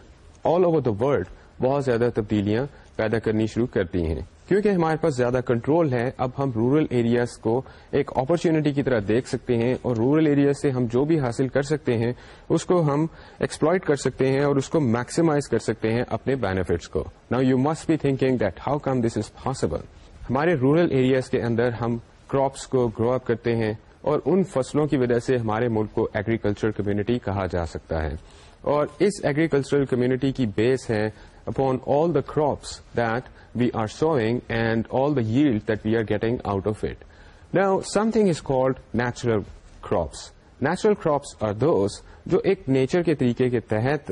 آل اوور دا ورلڈ بہت زیادہ تبدیلیاں پیدا کرنی شروع کر دی ہیں کیونکہ ہمارے پاس زیادہ کنٹرول ہے اب ہم رورل ایریاز کو ایک اپرچونٹی کی طرح دیکھ سکتے ہیں اور رورل ایریا سے ہم جو بھی حاصل کر سکتے ہیں اس کو ہم ایکسپلائٹ کر سکتے ہیں اور اس کو میکسیمائز کر سکتے ہیں اپنے بینیفٹس کو نا you must be thinking that how come this is possible ہمارے رورل ایریاز کے اندر ہم کراپس کو گرو اپ کرتے ہیں اور ان فصلوں کی وجہ سے ہمارے ملک کو ایگریکلچر کمیونٹی کہا جا سکتا ہے اور اس ایگریکلچرل کمیونٹی کی بیس ہے upon all the crops that we are sowing and all the yield that we are getting out of it something is called natural crops natural crops are ایک nature کے طریقے کے تحت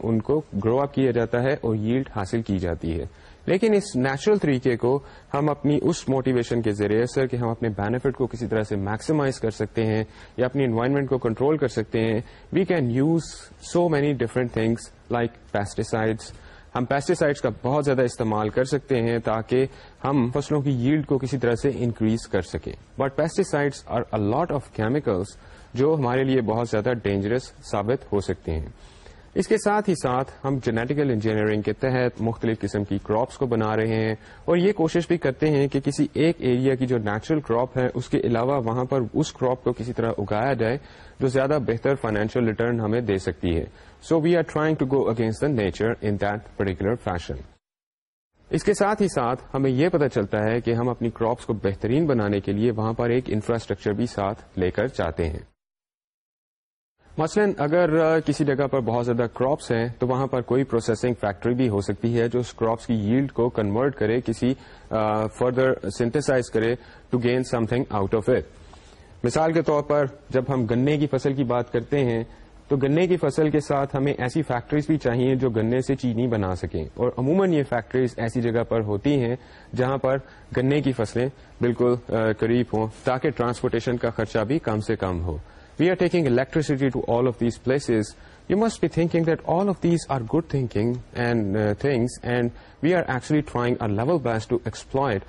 ان کو grow اپ کیا جاتا ہے اور یلڈ حاصل کی جاتی ہے لیکن اس نیچرل طریقے کو ہم اپنی اس موٹیویشن کے ذریعے سر کہ ہم اپنے بینیفٹ کو کسی طرح سے میکسیمائز کر سکتے ہیں یا اپنی انوائرمنٹ کو کنٹرول کر سکتے ہیں we can use so many different things like pesticides ہم پیسٹیسائڈس کا بہت زیادہ استعمال کر سکتے ہیں تاکہ ہم فصلوں کی ییلڈ کو کسی طرح سے انکریز کر سکیں but are a a lot of chemicals جو ہمارے لیے بہت زیادہ ڈینجرس ثابت ہو سکتے ہیں اس کے ساتھ ہی ساتھ ہم جینیٹیکل انجینئرنگ کے تحت مختلف قسم کی کراپس کو بنا رہے ہیں اور یہ کوشش بھی کرتے ہیں کہ کسی ایک ایریا کی جو نیچرل کراپ ہے اس کے علاوہ وہاں پر اس کراپ کو کسی طرح اگایا جائے جو زیادہ بہتر فائنینشیل ریٹرن ہمیں دے سکتی ہے so we are trying to go against the nature in that particular fashion اس کے ساتھ ہی ساتھ ہمیں یہ پتہ چلتا ہے کہ ہم اپنی کراپس کو بہترین بنانے کے لیے وہاں پر ایک انفراسٹرکچر بھی ساتھ لے کر چاہتے ہیں مثلا اگر کسی جگہ پر بہت زیادہ کراپس ہیں تو وہاں پر کوئی پروسیسنگ فیکٹری بھی ہو سکتی ہے جو اس کراپس کی ییلڈ کو کنورٹ کرے کسی فردر سنتھسائز کرے to gain something out of it مثال کے طور پر جب ہم گنے کی فصل کی بات کرتے ہیں تو گنے کی فصل کے ساتھ ہمیں ایسی فیکٹریز بھی چاہیے جو گنے سے چینی بنا سکیں اور عموماً یہ فیکٹریز ایسی جگہ پر ہوتی ہیں جہاں پر گنے کی فصلیں بالکل قریب ہوں تاکہ ٹرانسپورٹیشن کا خرچہ بھی کم سے کم ہو we are taking electricity to all of these places you must be of these all of these are good thinking and we are actually trying our level best to exploit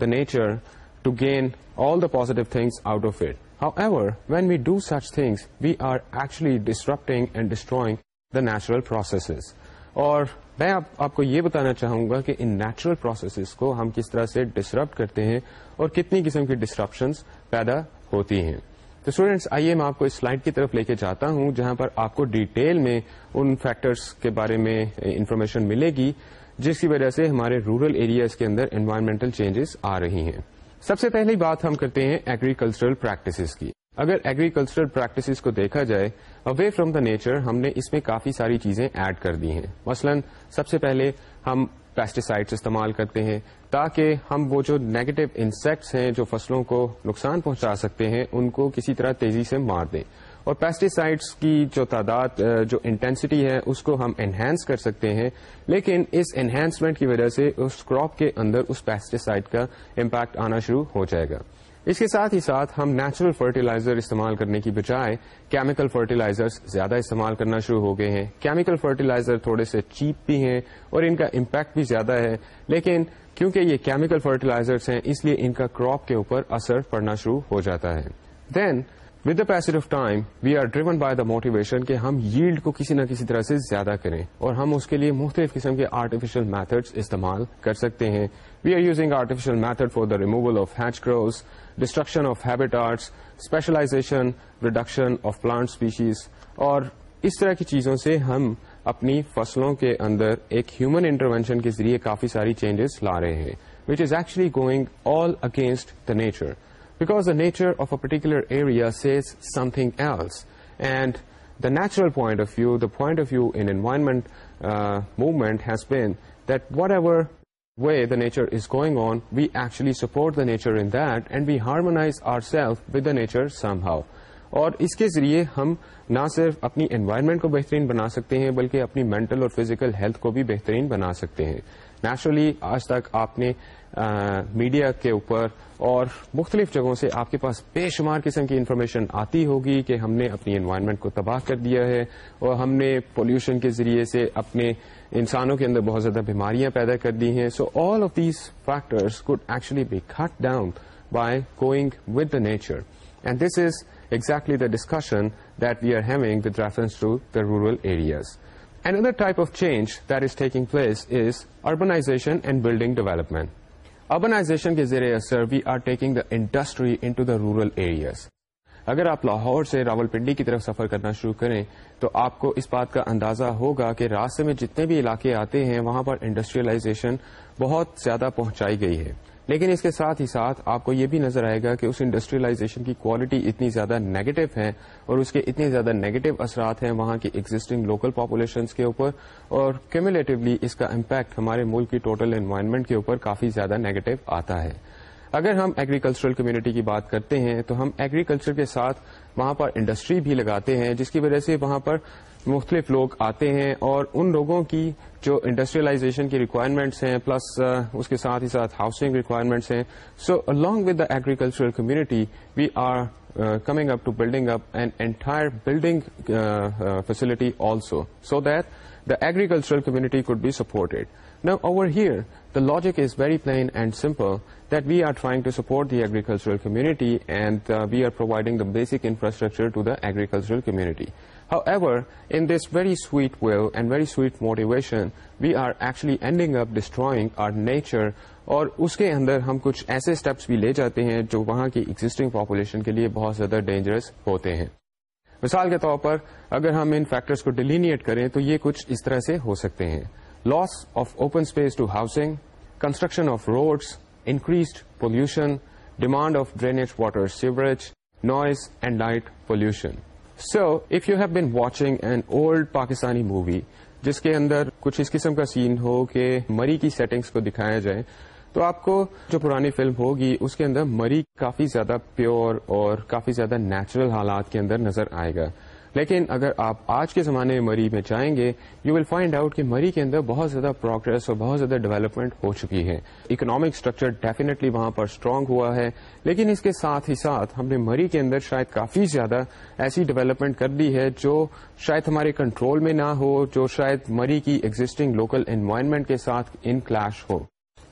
the nature to gain all the the things out of it however when we do such things we are actually disrupting and destroying the natural processes. اور میں آپ کو یہ بتانا چاہوں گا کہ ان نیچرل پروسیسز کو ہم کس طرح سے ڈسٹرب کرتے ہیں اور کتنی قسم کی ڈسٹرپشنس پیدا ہوتی ہیں تو اسٹوڈینٹس آئیے میں آپ کو اس سلائڈ کی طرف لے کے جاتا ہوں جہاں پر آپ کو ڈیٹیل میں ان فیکٹرس کے بارے میں انفارمیشن ملے گی جس کی وجہ سے ہمارے رورل ایریاز کے اندر انوائرمنٹل چینجز آ رہی ہیں سب سے پہلی بات ہم کرتے ہیں ایگریکلچرل پریکٹسز کی اگر ایگریکلچرل پریکٹسز کو دیکھا جائے اوے فرام دا نیچر ہم نے اس میں کافی ساری چیزیں ایڈ کر دی ہیں مثلا سب سے پہلے ہم پیسٹیسائڈس استعمال کرتے ہیں تاکہ ہم وہ جو نیگیٹو انسیکٹس ہیں جو فصلوں کو نقصان پہنچا سکتے ہیں ان کو کسی طرح تیزی سے مار دیں اور پیسٹیسائڈس کی جو تعداد جو انٹینسٹی ہے اس کو ہم انہینس کر سکتے ہیں لیکن اس انہینسمنٹ کی وجہ سے اس کراپ کے اندر اس پیسٹیسائڈ کا امپیکٹ آنا شروع ہو جائے گا اس کے ساتھ ہی ساتھ ہم نیچرل فرٹیلائزر استعمال کرنے کی بجائے کیمیکل فرٹیلائزر زیادہ استعمال کرنا شروع ہو گئے ہیں کیمیکل فرٹیلائزر تھوڑے سے چیپ بھی ہیں اور ان کا امپیکٹ بھی زیادہ ہے لیکن کیونکہ یہ کیمیکل فرٹیلائزرس ہیں اس لیے ان کا کراپ کے اوپر اثر پڑنا شروع ہو جاتا ہے then with the pace of time we are driven by the motivation کہ ہم یلڈ کو کسی نہ کسی طرح سے زیادہ کریں اور ہم اس کے لیے مختلف قسم کے آرٹیفیشل میتھڈ استعمال کر سکتے ہیں we are using artificial method for the removal of hedgerows destruction of habitats, specialization reduction of plant species اور اس طرح کی چیزوں سے ہم اپنی فصلوں کے اندر ایک ہیومن انٹروینشن کے ذریعے کافی ساری چینجز لا رہے ہیں which is actually going all against the nature because the nature of a particular area says something else and the natural point of view the point of view environment environment movement has been that whatever way the nature is going on we actually support the nature in that and we harmonize our self with somehow اور اس کے ذریعے ہم نہ صرف اپنی environment کو بہترین بنا سکتے ہیں بلکہ اپنی مینٹل اور فزیکل ہیلتھ کو بھی بہترین بنا سکتے ہیں نیچرلی آج تک آپ نے میڈیا کے اوپر اور مختلف جگہوں سے آپ کے پاس بے شمار قسم کی انفارمیشن آتی ہوگی کہ ہم نے اپنی انوائرمنٹ کو تباہ کر دیا ہے اور ہم نے پولوشن کے ذریعے سے اپنے انسانوں کے اندر بہت زیادہ بیماریاں پیدا کر دی ہیں so all of these factors could actually be cut down by going with the nature and this is exactly the discussion that we are having with reference to the rural areas another type of change that is taking place is urbanization and building development urbanization کے ذریعے اثر we are taking the industry into the rural areas اگر آپ لاہور سے راول پنڈی کی طرف سفر کرنا شروع کریں تو آپ کو اس بات کا اندازہ ہوگا کہ راستے میں جتنے بھی علاقے آتے ہیں وہاں پر انڈسٹریلائزیشن بہت زیادہ پہنچائی گئی ہے لیکن اس کے ساتھ ہی ساتھ آپ کو یہ بھی نظر آئے گا کہ اس انڈسٹریلائزیشن کی کوالٹی اتنی زیادہ نیگیٹو ہے اور اس کے اتنے زیادہ نیگیٹو اثرات ہیں وہاں کی ایگزٹنگ لوکل پاپولیشن کے اوپر اور کیمولیٹولی اس کا امپیکٹ ہمارے ملک کی ٹوٹل انوائرمنٹ کے اوپر کافی زیادہ نیگیٹو آتا ہے اگر ہم ایگریکلچرل کمیونٹی کی بات کرتے ہیں تو ہم ایگریکلچر کے ساتھ وہاں پر انڈسٹری بھی لگاتے ہیں جس کی وجہ سے وہاں پر مختلف لوگ آتے ہیں اور ان لوگوں کی جو انڈسٹریلائزیشن کی ریکوائرمنٹس ہیں پلس uh, اس کے ساتھ ہی ساتھ ہاؤسنگ ریکوائرمنٹس ہیں so along with the agricultural community we are coming up to building up an entire building facility also so that the agricultural community could be supported نا over here the logic is very plain and simple that we are trying to support the agricultural community and we are providing the basic infrastructure to the agricultural community however in this very sweet view and very sweet motivation we are actually ending up destroying our nature اور اس کے اندر ہم کچھ ایسے steps بھی لے جاتے ہیں جو وہاں کی ایگزٹنگ پاپولیشن کے لیے بہت زیادہ ڈینجرس ہوتے ہیں مثال کے طور پر اگر ہم ان فیکٹرس کو ڈیلینیٹ کریں تو یہ کچھ اس طرح سے ہو سکتے ہیں loss of open space to housing construction of roads increased pollution demand of drainage water sewerage noise and light pollution so if you have been watching an old Pakistani movie جس کے اندر کچھ اس قسم کا سین ہو کہ مری کی سیٹنگس کو دکھایا جائے تو آپ کو جو پرانی فلم ہوگی اس کے اندر مری کافی زیادہ پیور اور کافی زیادہ نیچرل حالات کے اندر نظر آئے گا لیکن اگر آپ آج کے زمانے میں مری میں جائیں گے یو ول فائنڈ آؤٹ کہ مری کے اندر بہت زیادہ پروگرس اور بہت زیادہ ڈیولپمنٹ ہو چکی ہے اکنامک اسٹرکچر ڈیفینیٹلی وہاں پر اسٹرانگ ہوا ہے لیکن اس کے ساتھ ہی ساتھ ہم نے مری کے اندر شاید کافی زیادہ ایسی ڈیولپمنٹ کر دی ہے جو شاید ہمارے کنٹرول میں نہ ہو جو شاید مری کی ایگزٹنگ لوکل انوائرمنٹ کے ساتھ in clash who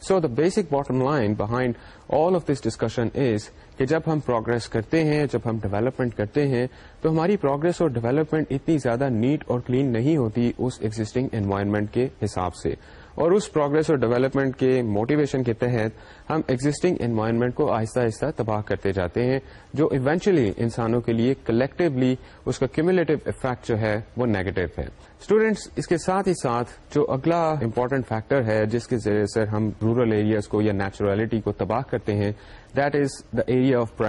so the basic bottom line behind all of this discussion is کہ جب ہم پروگرس کرتے ہیں جب ہم ڈیولپمنٹ کرتے ہیں تو ہماری پروگرس اور ڈیولپمنٹ اتنی زیادہ نیٹ اور کلین نہیں ہوتی اس ایگزٹنگ انوائرمنٹ کے حساب سے اور اس پروگرس اور ڈیولپمنٹ کے موٹیویشن کے تحت ہم ایگزٹنگ انوائرمنٹ کو آہستہ آہستہ تباہ کرتے جاتے ہیں جو ایونچولی انسانوں کے لیے کلیکٹیولی اس کا کیومولیٹو افیکٹ جو ہے وہ نیگیٹو ہے اسٹوڈینٹس اس کے ساتھ ہی ساتھ جو اگلا امپورٹنٹ فیکٹر ہے جس کے ذریعے سے ہم رورل ایریاز کو یا نیچرلٹی کو تباہ کرتے ہیں that is the area of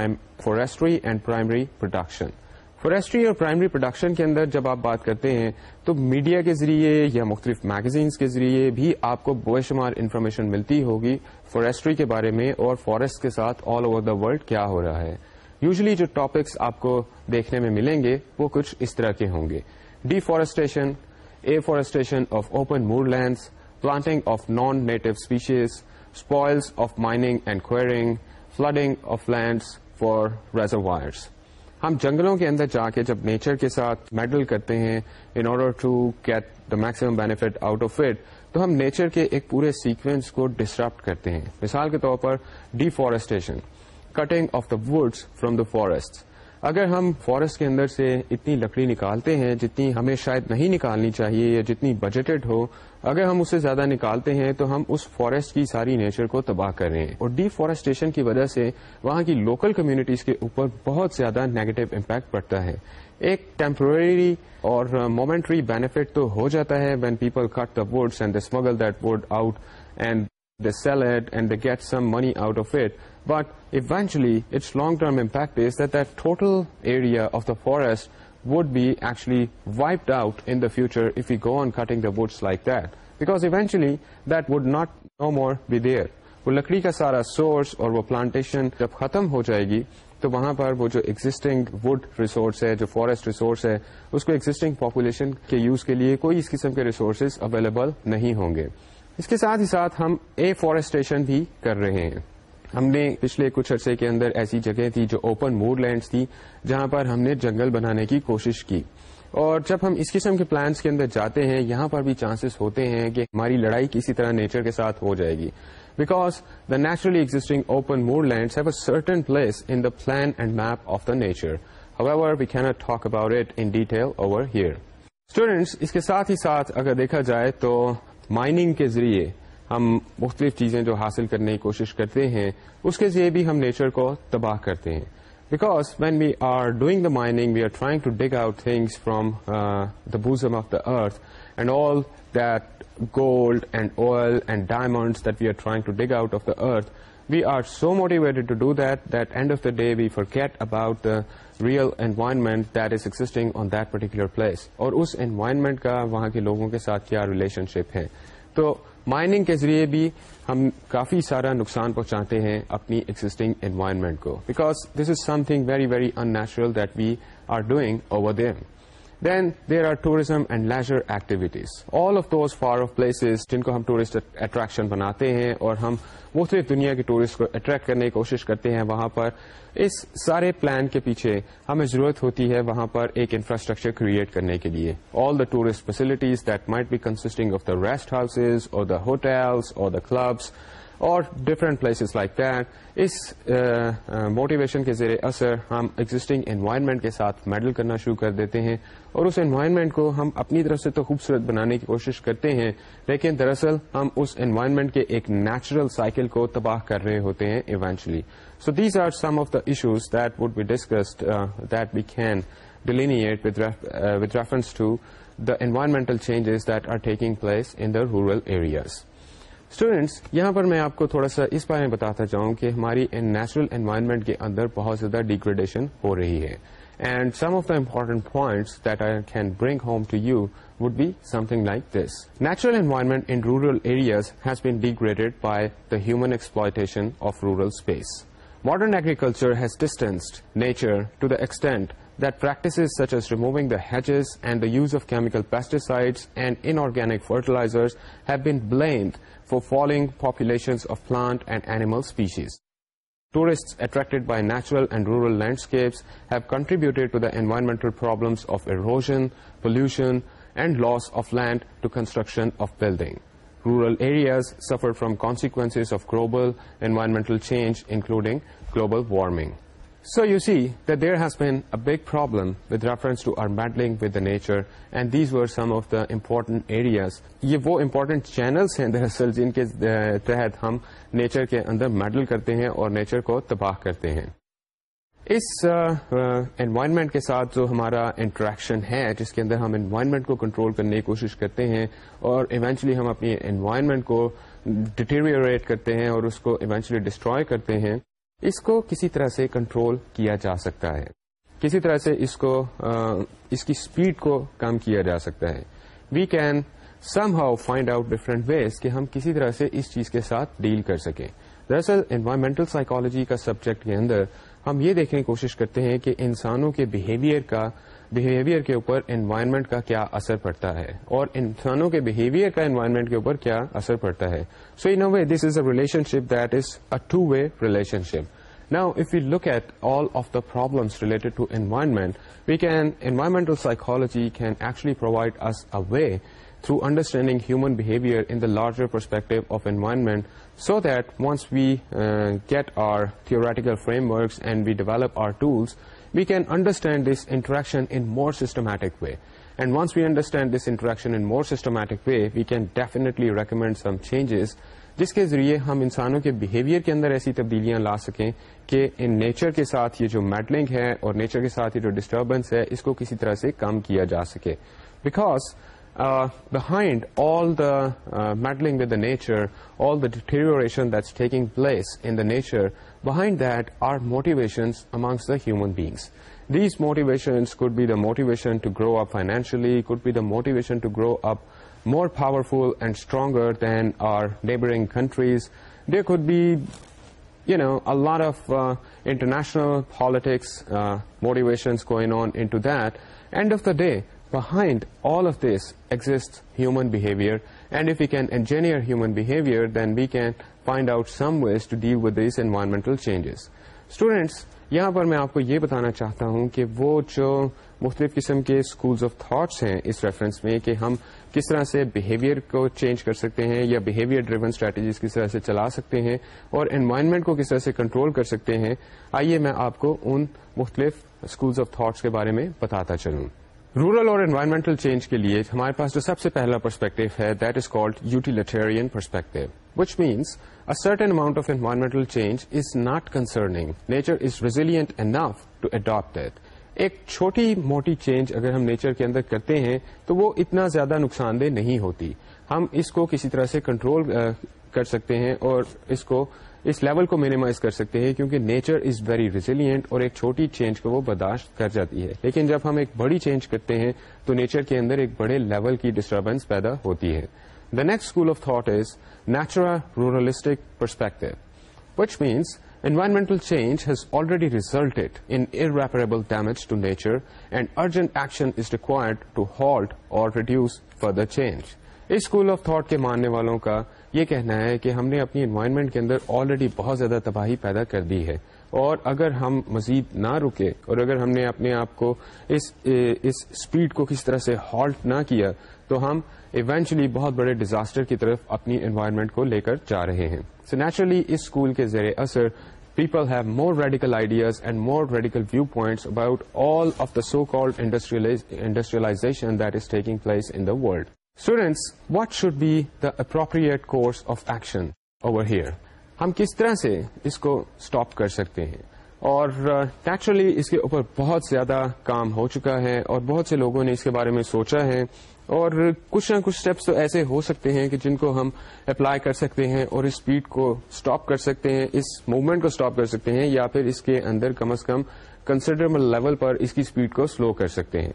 forestry and primary production forestry اور پرائمری پروڈکشن کے اندر جب آپ بات کرتے ہیں تو میڈیا کے ذریعے یا مختلف میگزینس کے ذریعے بھی آپ کو بے شمار انفارمیشن ملتی ہوگی فورسٹری کے بارے میں اور فارسٹ کے ساتھ آل اوور دا ولڈ کیا ہو رہا ہے یوزلی جو ٹاپکس آپ کو دیکھنے میں ملیں گے وہ کچھ اس طرح کے ہوں گے deforestation afforestation of open moor lands planting of non native species spoils of mining and quarrying flooding of lands for reservoirs ہم جنگلوں کے اندر جا کے جب نیچر کے ساتھ میڈل کرتے ہیں in order to get the maximum benefit out of it تو ہم نیچر کے ایک پورے سیکوینس کو ڈسٹرپٹ کرتے ہیں مثال کے طور پر deforestation cutting of the woods from the forest اگر ہم فارسٹ کے اندر سے اتنی لکڑی نکالتے ہیں جتنی ہمیں شاید نہیں نکالنی چاہیے یا جتنی بجٹڈ ہو اگر ہم اسے زیادہ نکالتے ہیں تو ہم اس فارسٹ کی ساری نیچر کو تباہ کر رہے ہیں اور ڈی فارسٹریشن کی وجہ سے وہاں کی لوکل کمیونٹیز کے اوپر بہت زیادہ نیگیٹو امپیکٹ پڑتا ہے ایک ٹیمپرری اور مومنٹری بینیفٹ تو ہو جاتا ہے when people cut the woods and the smuggle that out and the sell and the get some money out of it but eventually it's long term impact is that total area of the forest would be ایچلی wiped out in the future if you go on cutting the woods like that basically did not no more be there وہ لکڑی کا سارا source اور وہ plantation جب ختم ہو جائے گی تو وہاں پر وہ جو ایگزٹنگ وڈ ریسورس ہے جو فارسٹ ریسورس ہے اس کو ایگزٹنگ پاپولیشن کے یوز کے لیے کوئی اس قسم کے ریسورسز اویلیبل نہیں ہوں گے اس کے ساتھ ہی ساتھ ہم اے فارسٹیشن بھی کر رہے ہیں ہم نے پچھلے کچھ عرصے کے اندر ایسی جگہیں تھی جو اوپن مور لینڈس تھی جہاں پر ہم نے جنگل بنانے کی کوشش کی اور جب ہم اس قسم کے پلانٹس کے اندر جاتے ہیں یہاں پر بھی چانسز ہوتے ہیں کہ ہماری لڑائی کسی طرح نیچر کے ساتھ ہو جائے گی because the naturally existing open moor lands have a certain place in the plan and map of the nature we not talk about it here students اس کے ساتھ ہی ساتھ اگر دیکھا جائے تو مائننگ کے ذریعے ہم مختلف چیزیں جو حاصل کرنے کی کوشش کرتے ہیں اس کے ذریعے بھی ہم نیچر کو تباہ کرتے ہیں because when we are doing the mining we are trying to dig out things from the bosom of the earth and all that gold and oil and that we are trying to dig out of the earth we are so motivated to do that that end of the day we forget about the real environment that is existing on that particular place اور اس environment کا وہاں کے لوگوں کے ساتھ کیا relation شپ ہے تو مائننگ کے ذریعے بھی ہم کافی سارا نقصان پہنچاتے ہیں اپنی ایگزٹنگ انوائرمنٹ کو because this is something very very unnatural that we are doing over them then there are tourism and leisure activities all of those far off places جن کو ہم ٹورسٹ اٹریکشن بناتے ہیں اور ہم مختلف دنیا کے ٹورسٹ کو اٹریکٹ کرنے کی کوشش کرتے ہیں وہاں پر اس سارے پلان کے پیچھے ہمیں ضرورت ہوتی ہے وہاں پر ایک انفراسٹرکچر کریٹ کرنے کے لیے all the tourist facilities that might be consisting of the rest houses اور دا ہوٹلس اور دا کلبس اور ڈفرینٹ پلیسز لائک دیٹ اس موٹیویشن uh, uh, کے زیر اثر ہم ایگزٹنگ انوائرمنٹ کے ساتھ میڈل کرنا شروع کر دیتے ہیں اور اس انوائرمنٹ کو ہم اپنی طرف سے تو خوبصورت بنانے کی کوشش کرتے ہیں لیکن دراصل ہم اس انوائرمنٹ کے ایک نیچرل سائیکل کو تباہ کر رہے ہوتے ہیں eventually so these are some of the issues that would be discussed that we can delineate with reference to the environmental changes that are taking place in the rural areas students یہاں پر میں آپ کو تھوڑا سا اس بارے میں بتاتا چاہوں کہ ہماری نیچرل انوائرمنٹ کے اندر بہت زیادہ ڈیگریڈیشن ہو رہی ہے and some of the important points that I can bring home to you would be something like this natural environment in rural areas has been degraded by the human exploitation of rural space modern agriculture has distanced nature to the extent that practices such as removing the hedges and the use of chemical pesticides and inorganic fertilizers have been blamed for falling populations of plant and animal species. Tourists attracted by natural and rural landscapes have contributed to the environmental problems of erosion, pollution, and loss of land to construction of buildings. Rural areas suffer from consequences of global environmental change, including global warming. So you see the there has been a big problem with reference to our meddling with the nature and these were some of the important areas یہ وہ important channels ہیں دراصل جن کے تحت ہم nature کے اندر میڈل کرتے ہیں اور نیچر کو تباہ کرتے ہیں اس اینوائرمنٹ کے ساتھ جو ہمارا انٹریکشن ہے جس کے اندر ہم انوائرمنٹ کو کنٹرول کرنے کی کوشش کرتے ہیں اور ایونچولی ہم اپنی انوائرمنٹ کو ڈیٹرٹ کرتے ہیں اور اس کو ایونچولی ڈسٹروئے کرتے ہیں اس کو کسی طرح سے کنٹرول کیا جا سکتا ہے کسی طرح سے اس کی اسپیڈ کو کم کیا جا سکتا ہے we can somehow find out different ways کہ ہم کسی طرح سے اس چیز کے ساتھ ڈیل کر سکیں دراصل انوائرمنٹل سائیکالوجی کا سبجیکٹ کے اندر ہم یہ دیکھنے کی کوشش کرتے ہیں کہ انسانوں کے بہیویئر کا بہیویئر کے اوپر انوائرمنٹ کا کیا اثر پڑتا ہے اور انسانوں کے بہیویئر کا انوائرمنٹ کے اوپر کیا اثر پڑتا ہے so in way this is a relationship that is a two way relationship now if you look at all of the problems related to environment we can environmental psychology can actually provide us a way through understanding human behaviour in the larger perspective of environment so that once we get our theoretical frameworks and we develop our tools we can understand this interaction in more systematic way and once we understand this interaction in more systematic way we can definitely recommend some changes جس کے ذریعے ہم انسانوں کے behaviour کے اندر ایسی تبدیلیاں لا سکیں کہ ان نیچر کے ساتھ یہ جو میٹلنگ ہے اور نیچر کے ساتھ یہ جو ڈسٹربنس ہے اس کو کسی طرح سے کم کیا جا سکے because behind all the meddling with the nature all the deterioration that's taking place in the nature Behind that are motivations amongst the human beings. These motivations could be the motivation to grow up financially, could be the motivation to grow up more powerful and stronger than our neighboring countries. There could be, a lot of uh, international politics uh, motivations going on into that. End of the day, behind all of this exists human behavior and you can engineer human behaviour then we can find out some vast environmental changes students یہاں پر میں آپ کو یہ بتانا چاہتا ہوں کہ وہ جو مختلف قسم کے اسکولس آف تھاٹس ہیں اس ریفرنس میں کہ ہم کس طرح سے بہیویئر کو چینج کر سکتے ہیں یا بہیویئر ڈریون اسٹریٹجیز کس طرح سے چلا سکتے ہیں اور انوائرمنٹ کو کس طرح سے کنٹرول کر سکتے ہیں آئیے میں آپ کو ان مختلف اسکولس آف تھاٹس کے بارے میں بتاتا چلوں رورل اور انوائرمنٹل چینج کے لیے ہمارے پاس جو سب سے پہلا پرسپیکٹو ہے that is called utilitarian perspective which means a certain amount of environmental change is not concerning nature is resilient enough to adapt that ایک چھوٹی موٹی چینج اگر ہم نیچر کے اندر کرتے ہیں تو وہ اتنا زیادہ نقصان دہ نہیں ہوتی ہم اس کو کسی طرح سے کنٹرول uh, کر سکتے ہیں اور اس کو اس لیول کو مینیمائز کر سکتے ہیں کیونکہ نیچر از ویری ریزیلینٹ اور ایک چھوٹی چینج کو وہ برداشت کر جاتی ہے لیکن جب ہم ایک بڑی چینج کرتے ہیں تو نیچر کے اندر ایک بڑے لیول کی ڈسٹربینس پیدا ہوتی ہے the next school of thought is natural ruralistic perspective which means environmental change has already resulted in damage to nature and urgent action is required to halt اور or reduce further چینج اس school of thought کے ماننے والوں کا یہ کہنا ہے کہ ہم نے اپنی انوائرمنٹ کے اندر آلریڈی بہت زیادہ تباہی پیدا کر دی ہے اور اگر ہم مزید نہ رکے اور اگر ہم نے اپنے آپ کو اس اسپیڈ کو کس طرح سے ہالٹ نہ کیا تو ہم ایونچلی بہت بڑے ڈیزاسٹر کی طرف اپنی انوائرمنٹ کو لے کر جا رہے ہیں سو نیچرلی اس اسکول کے زیر اثر people have more radical ideas and more radical viewpoints about all of the so called industrialization that is taking place in the world students what should be the appropriate course of action over here ہم کس طرح سے اس کو stop کر سکتے ہیں اور نیچرلی uh, اس کے اوپر بہت زیادہ کام ہو چکا ہے اور بہت سے لوگوں نے اس کے بارے میں سوچا ہے اور کچھ نہ کچھ اسٹیپس تو ایسے ہو سکتے ہیں کہ جن کو ہم اپلائی کر سکتے ہیں اور اس اسپیڈ کو اسٹاپ کر سکتے ہیں اس موومنٹ کو اسٹاپ کر سکتے ہیں یا پھر اس کے اندر کم از کم کنسیڈربل لیول پر اس کی اسپیڈ کو سلو کر سکتے ہیں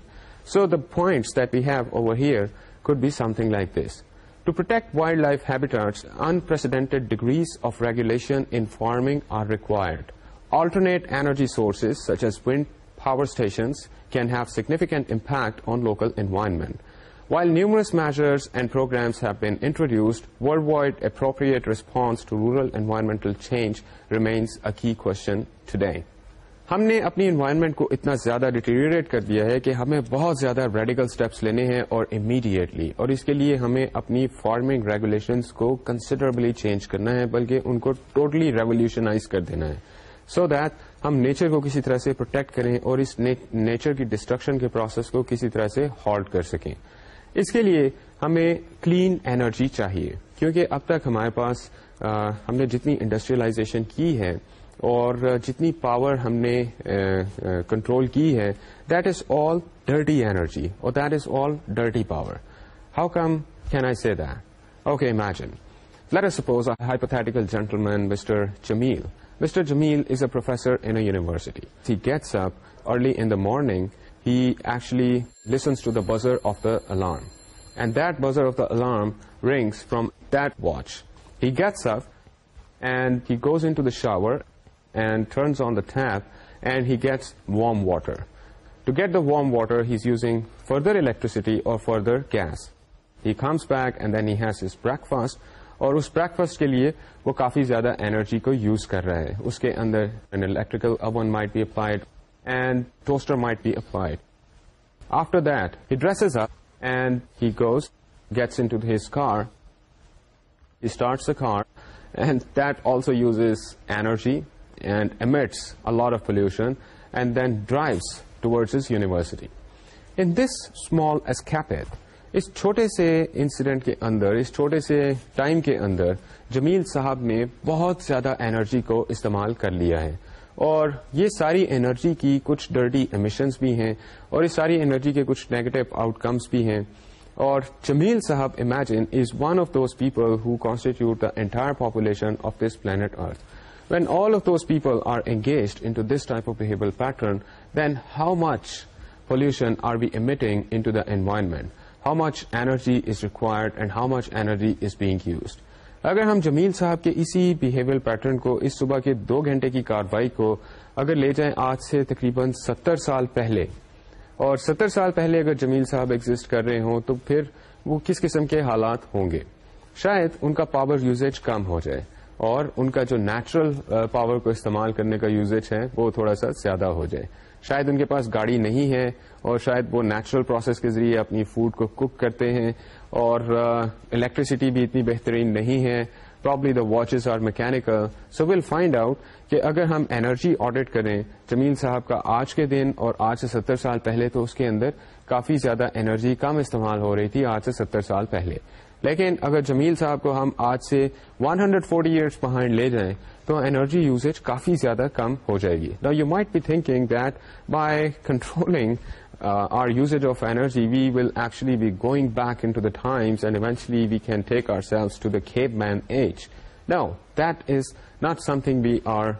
so the points that we have over here could be something like this. To protect wildlife habitats, unprecedented degrees of regulation in farming are required. Alternate energy sources, such as wind power stations, can have significant impact on local environment. While numerous measures and programs have been introduced, worldwide appropriate response to rural environmental change remains a key question today. ہم نے اپنی environment کو اتنا زیادہ deteriorate کر دیا ہے کہ ہمیں بہت زیادہ ریڈیکل سٹیپس لینے ہیں اور امیڈیٹلی اور اس کے لیے ہمیں اپنی فارمنگ ریگولیشنس کو کنسیڈربلی چینج کرنا ہے بلکہ ان کو ٹوٹلی ریولیوشنائز کر دینا ہے سو دیٹ ہم نیچر کو کسی طرح سے پروٹیکٹ کریں اور اس نیچر کی ڈسٹرکشن کے پروسیس کو کسی طرح سے ہالٹ کر سکیں اس کے لیے ہمیں کلین اینرجی چاہیے کیونکہ اب تک ہمارے پاس آ, ہم نے جتنی انڈسٹریلائزیشن کی ہے اور جتنی پاور ہم نے کنٹرول کی ہے that is all dirty energy اور that is all dirty power how come can I see that okay imagine let us hypothetical gentleman mister Jamil mister Jamil is a professor a university he gets up early in the morning he actually listens to the buzzer of the alarm and that buzzer of the alarm rings from that watch he gets up and he goes in shower and turns on the ٹھیک and he gets warm water to get the warm water he is using further electricity اور further gas he comes back then has his breakfast اور اس breakfast کے لیے وہ کافی زیادہ energy کو use کر رہا ہے اس کے اندر electrical oven might be applied and toaster might be applied after that he dresses up and he goes gets in to his car starts a car and that also use is lot polluted then drive towards university in this small escape اس چھوٹے سے incident کے اندر اس چھوٹے سے time کے اندر جمیل صاحب نے بہت زیادہ انرجی کو استعمال کر لیا ہے اور یہ ساری انرجی کی کچھ ڈرٹی امیشنز بھی ہیں اور اس ساری انرجی کے کچھ نیگیٹو آؤٹ کمس بھی ہیں اور Jamil Sahib imagine is one of those people who constitute the entire population of this planet earth when all of those people are engage pattern then how much pollution are emitting how much energy is required and how much energy is being used اگر ہم جمیل صاحب کے اسی behaviour pattern کو اس صبح کے دو گھنٹے کی کاروائی کو اگر لے جائیں آج سے تقریباً ستر سال پہلے اور ستر سال پہلے اگر جمیل صاحب ایگزٹ کر رہے ہوں تو پھر وہ کس قسم کے حالات ہوں گے شاید ان کا پاور یوزیج کم ہو جائے اور ان کا جو نیچرل پاور uh, کو استعمال کرنے کا یوزیج ہے وہ تھوڑا سا زیادہ ہو جائے شاید ان کے پاس گاڑی نہیں ہے اور شاید وہ نیچرل پروسیس کے ذریعے اپنی فوڈ کو کک کرتے ہیں اور الیکٹریسٹی uh, بھی اتنی بہترین نہیں ہے probably the watches are mechanical so will find out کہ اگر ہم انرجی آڈٹ کریں جمیل صاحب کا آج کے دن اور آج سے ستر سال پہلے تو اس کے اندر کافی زیادہ انرجی کم استعمال ہو رہی تھی آج سے ستر سال پہلے لیکن اگر جمیل صاحب کو ہم آج سے 140 ہنڈریڈ فورٹی ایئرس بہائنڈ لے جائیں تو انرجی یوزیج کافی زیادہ کم ہو جائے گی نا you might be thinking that by controlling our usage of energy we will actually be going back to the times and eventually we can take our self caveman age نا that is not something we are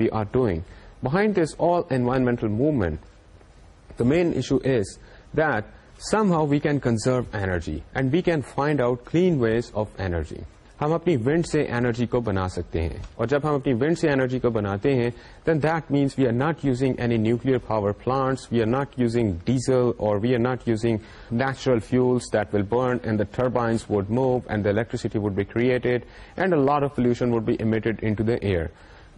we are doing behind this all environmental movement the main issue is that somehow we can conserve energy and we can find out clean ways of energy ہم اپنی ونڈ سے ارجی کو بنا سکتے ہیں اور جب ہم اپنی ونڈ سے ارجی کو بناتے ہیں then that means we are not using any nuclear power plants we are not using diesel اور we are not using natural fuels that will burn and the turbines would move and the electricity electricity would be created and the lot of pollution would be emitted into the air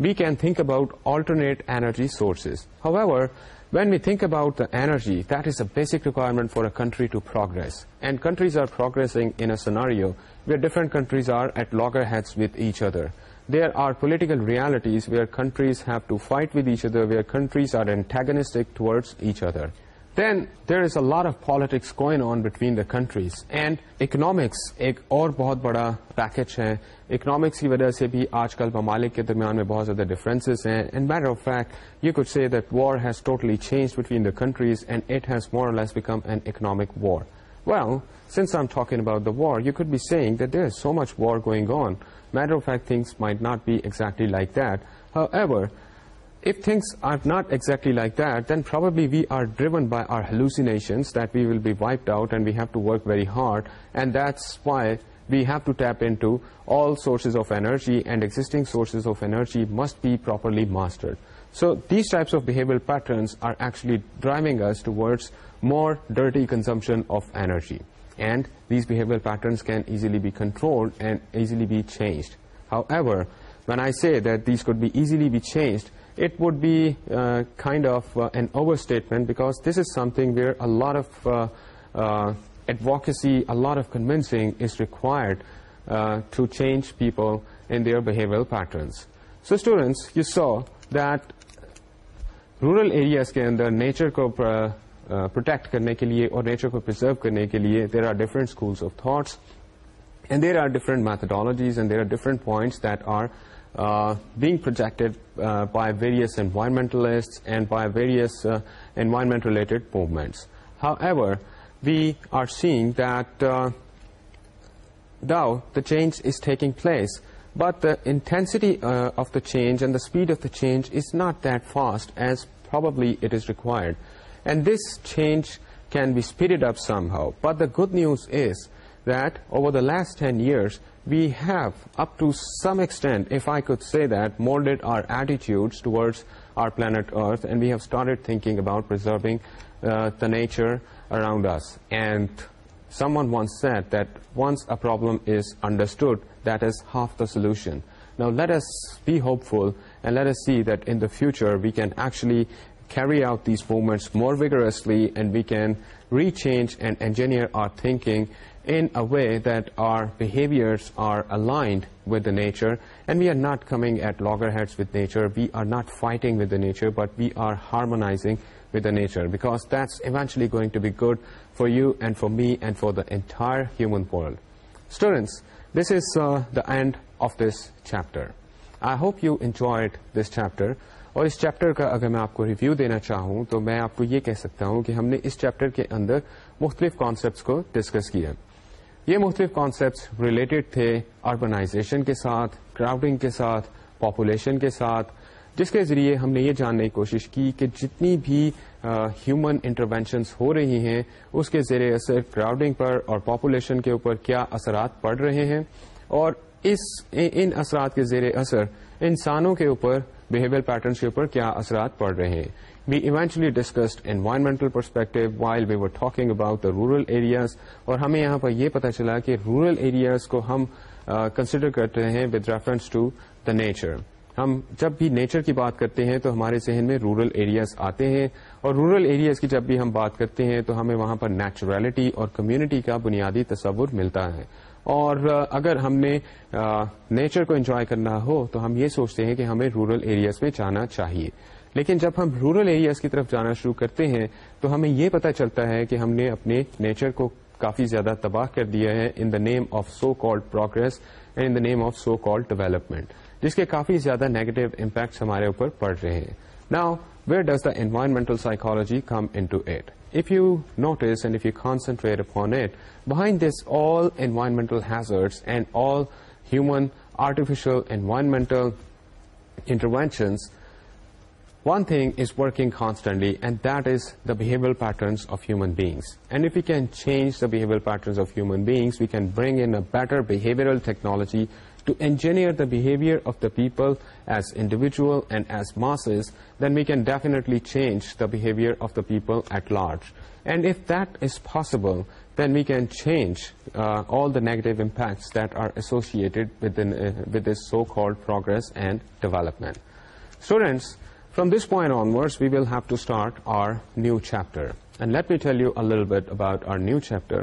we can think about alternate energy sources however When we think about the energy, that is a basic requirement for a country to progress. And countries are progressing in a scenario where different countries are at loggerheads with each other. There are political realities where countries have to fight with each other, where countries are antagonistic towards each other. Then there is a lot of politics going on between the countries and economics ایک اور بہت بڑا package ہے economics کی وجہ سے بھی آج کل ممالک کے درمیان میں بہت زیادہ ڈفرینسز ہیں and matter of fact you could see that war has totally change between the countries and it has more less become an economic war well since I am talking about the war you could be seeing that there is so much war going on matter of fact things might not be exactly like that however if things are not exactly like that, then probably we are driven by our hallucinations that we will be wiped out and we have to work very hard, and that's why we have to tap into all sources of energy, and existing sources of energy must be properly mastered. So these types of behavioral patterns are actually driving us towards more dirty consumption of energy. And these behavioral patterns can easily be controlled and easily be changed. However, when I say that these could be easily be changed, it would be kind of and over statement because this is something there a lot of advocacy a lot of convincing is required to change people and their behaviour patterns so students you so that rural areas کے اندر nature کو protect کرنے کے لیے اور nature کو preserve کرنے کے لیے there are different schools of thoughts and there are different methodologies and there are different points that are Uh, being projected uh, by various environmentalists and by various uh, environment-related movements. However, we are seeing that now the change is taking place, but the intensity of the change and the speed of the change is not that fast as probably it is required. And this change can be speeded up somehow. But the good news is that over the last 10 years, we have, up to some extent, if I could say that, molded our attitudes towards our planet Earth, and we have started thinking about preserving uh, the nature around us. And someone once said that once a problem is understood, that is half the solution. Now let us be hopeful, and let us see that in the future we can actually carry out these movements more vigorously, and we can rechange and engineer our thinking are a way that are and are aligned not and we are not coming at loggerheads with nature we are not fighting are but we are nature because because that's eventually going to be good for you and for me and for the entire human students this this is the end of this chapter I hope you enjoyed this chapter اور اس chapter کا اگر میں آپ کو review دینا چاہوں تو میں آپ کو یہ کہہ سکتا ہوں کہ ہم نے اس چیپٹر کے اندر مختلف کانسپٹس کو ڈسکس کیا یہ مختلف کانسیپٹس ریلیٹڈ تھے اربنائزیشن کے ساتھ کراؤڈنگ کے ساتھ پاپولیشن کے ساتھ جس کے ذریعے ہم نے یہ جاننے کی کوشش کی کہ جتنی بھی ہیومن انٹروینشنس ہو رہی ہیں اس کے زیر اثر کراؤڈنگ پر اور پاپولیشن کے اوپر کیا اثرات پڑ رہے ہیں اور اس ان اثرات کے زیر اثر انسانوں کے اوپر بہیویئر پیٹرنس کے اوپر کیا اثرات پڑ رہے ہیں be eventually discussed environmental perspective while we're talking about the rural areas اور ہمیں یہاں پر یہ پتا چلا کہ رورل ایریاز کو ہم کنسیڈر کرتے ہیں with reference to the nature جب بھی نیچر کی بات کرتے ہیں تو ہمارے ذہن میں رورل ایریاز آتے ہیں اور رورل ایریاز کی جب بھی ہم بات کرتے ہیں تو ہمیں وہاں پر نیچرلٹی اور کمیونٹی کا بنیادی تصور ملتا ہے اور اگر ہم نے نیچر کو انجوائے کرنا ہو تو ہم یہ سوچتے ہیں کہ ہمیں رورل ایریاز میں جانا چاہیے لیکن جب ہم رورل ایریاز کی طرف جانا شروع کرتے ہیں تو ہمیں یہ پتا چلتا ہے کہ ہم نے اپنے نیچر کو کافی زیادہ تباہ کر دیا ہے in the name of so called progress and in the name of so called development جس کے کافی زیادہ نیگیٹو امپیکٹس ہمارے اوپر پڑ رہے ہیں now where does the environmental psychology come into it if you you concentrate on it behind this all environmental hazards and all human artificial environmental interventions One thing is working constantly, and that is the behavioral patterns of human beings. And if we can change the behavioral patterns of human beings, we can bring in a better behavioral technology to engineer the behavior of the people as individual and as masses. Then we can definitely change the behavior of the people at large. And if that is possible, then we can change uh, all the negative impacts that are associated with uh, this so-called progress and development. Students, from this point onwards we will have to start our new chapter new chap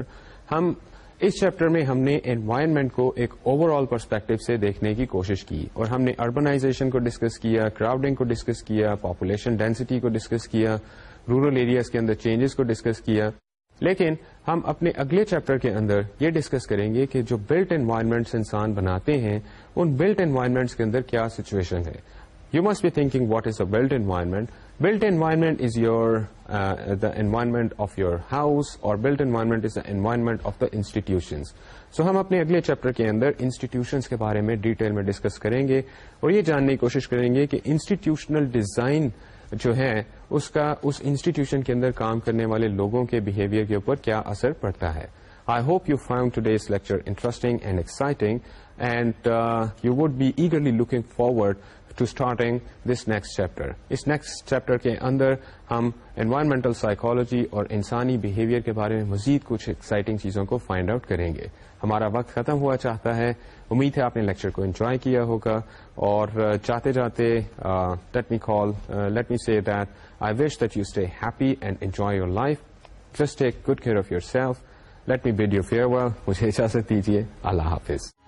us chapter میں ہم نے environment کو ایک over all perspective سے دیکھنے کی کوشش کی اور ہم نے اربنائزیشن کو ڈسکس کیا کراؤڈنگ کو ڈسکس کیا پاپولیشن ڈینسٹی کو ڈسکس کیا رورل ایریاز کے اندر چینجز کو ڈسکس کیا لیکن ہم اپنے اگلے چیپٹر کے اندر یہ ڈسکس کریں گے کہ جو بلٹ انوائرمنٹس انسان بناتے ہیں ان بلٹ انوائرمنٹس کے اندر کیا سچویشن ہے you must be thinking what is a built environment built environment is environment of your house اور built environment is environment of the institution so ہم اپنے اگلے چیپٹر کے اندر انسٹیٹیوشنس کے بارے میں ڈیٹیل میں ڈسکس کریں گے اور یہ جاننے کی کوشش کریں گے کہ انسٹیٹیوشنل ڈیزائن جو ہے اس کا اس انسٹیٹیوشن کے اندر کام کرنے والے لوگوں کے بہیویئر کے اوپر کیا اثر پڑتا ہے I hope you find today's lecture interesting and exciting and you would be eagerly looking forward to starting this next chapter us next chapter کے اندر ہم انوائرمنٹل سائیکالوجی اور انسانی بہیویئر کے بارے میں مزید کچھ ایکسائٹنگ چیزوں کو فائنڈ آؤٹ کریں گے ہمارا وقت ختم ہوا چاہتا ہے امید ہے آپ نے لیکچر کو انجوائے کیا ہوگا اور چاہتے جاتے let me call let me see that I wish that you stay happy and enjoy your life just take good care of yourself let me you farewell مجھے اجازت دیجیے اللہ حافظ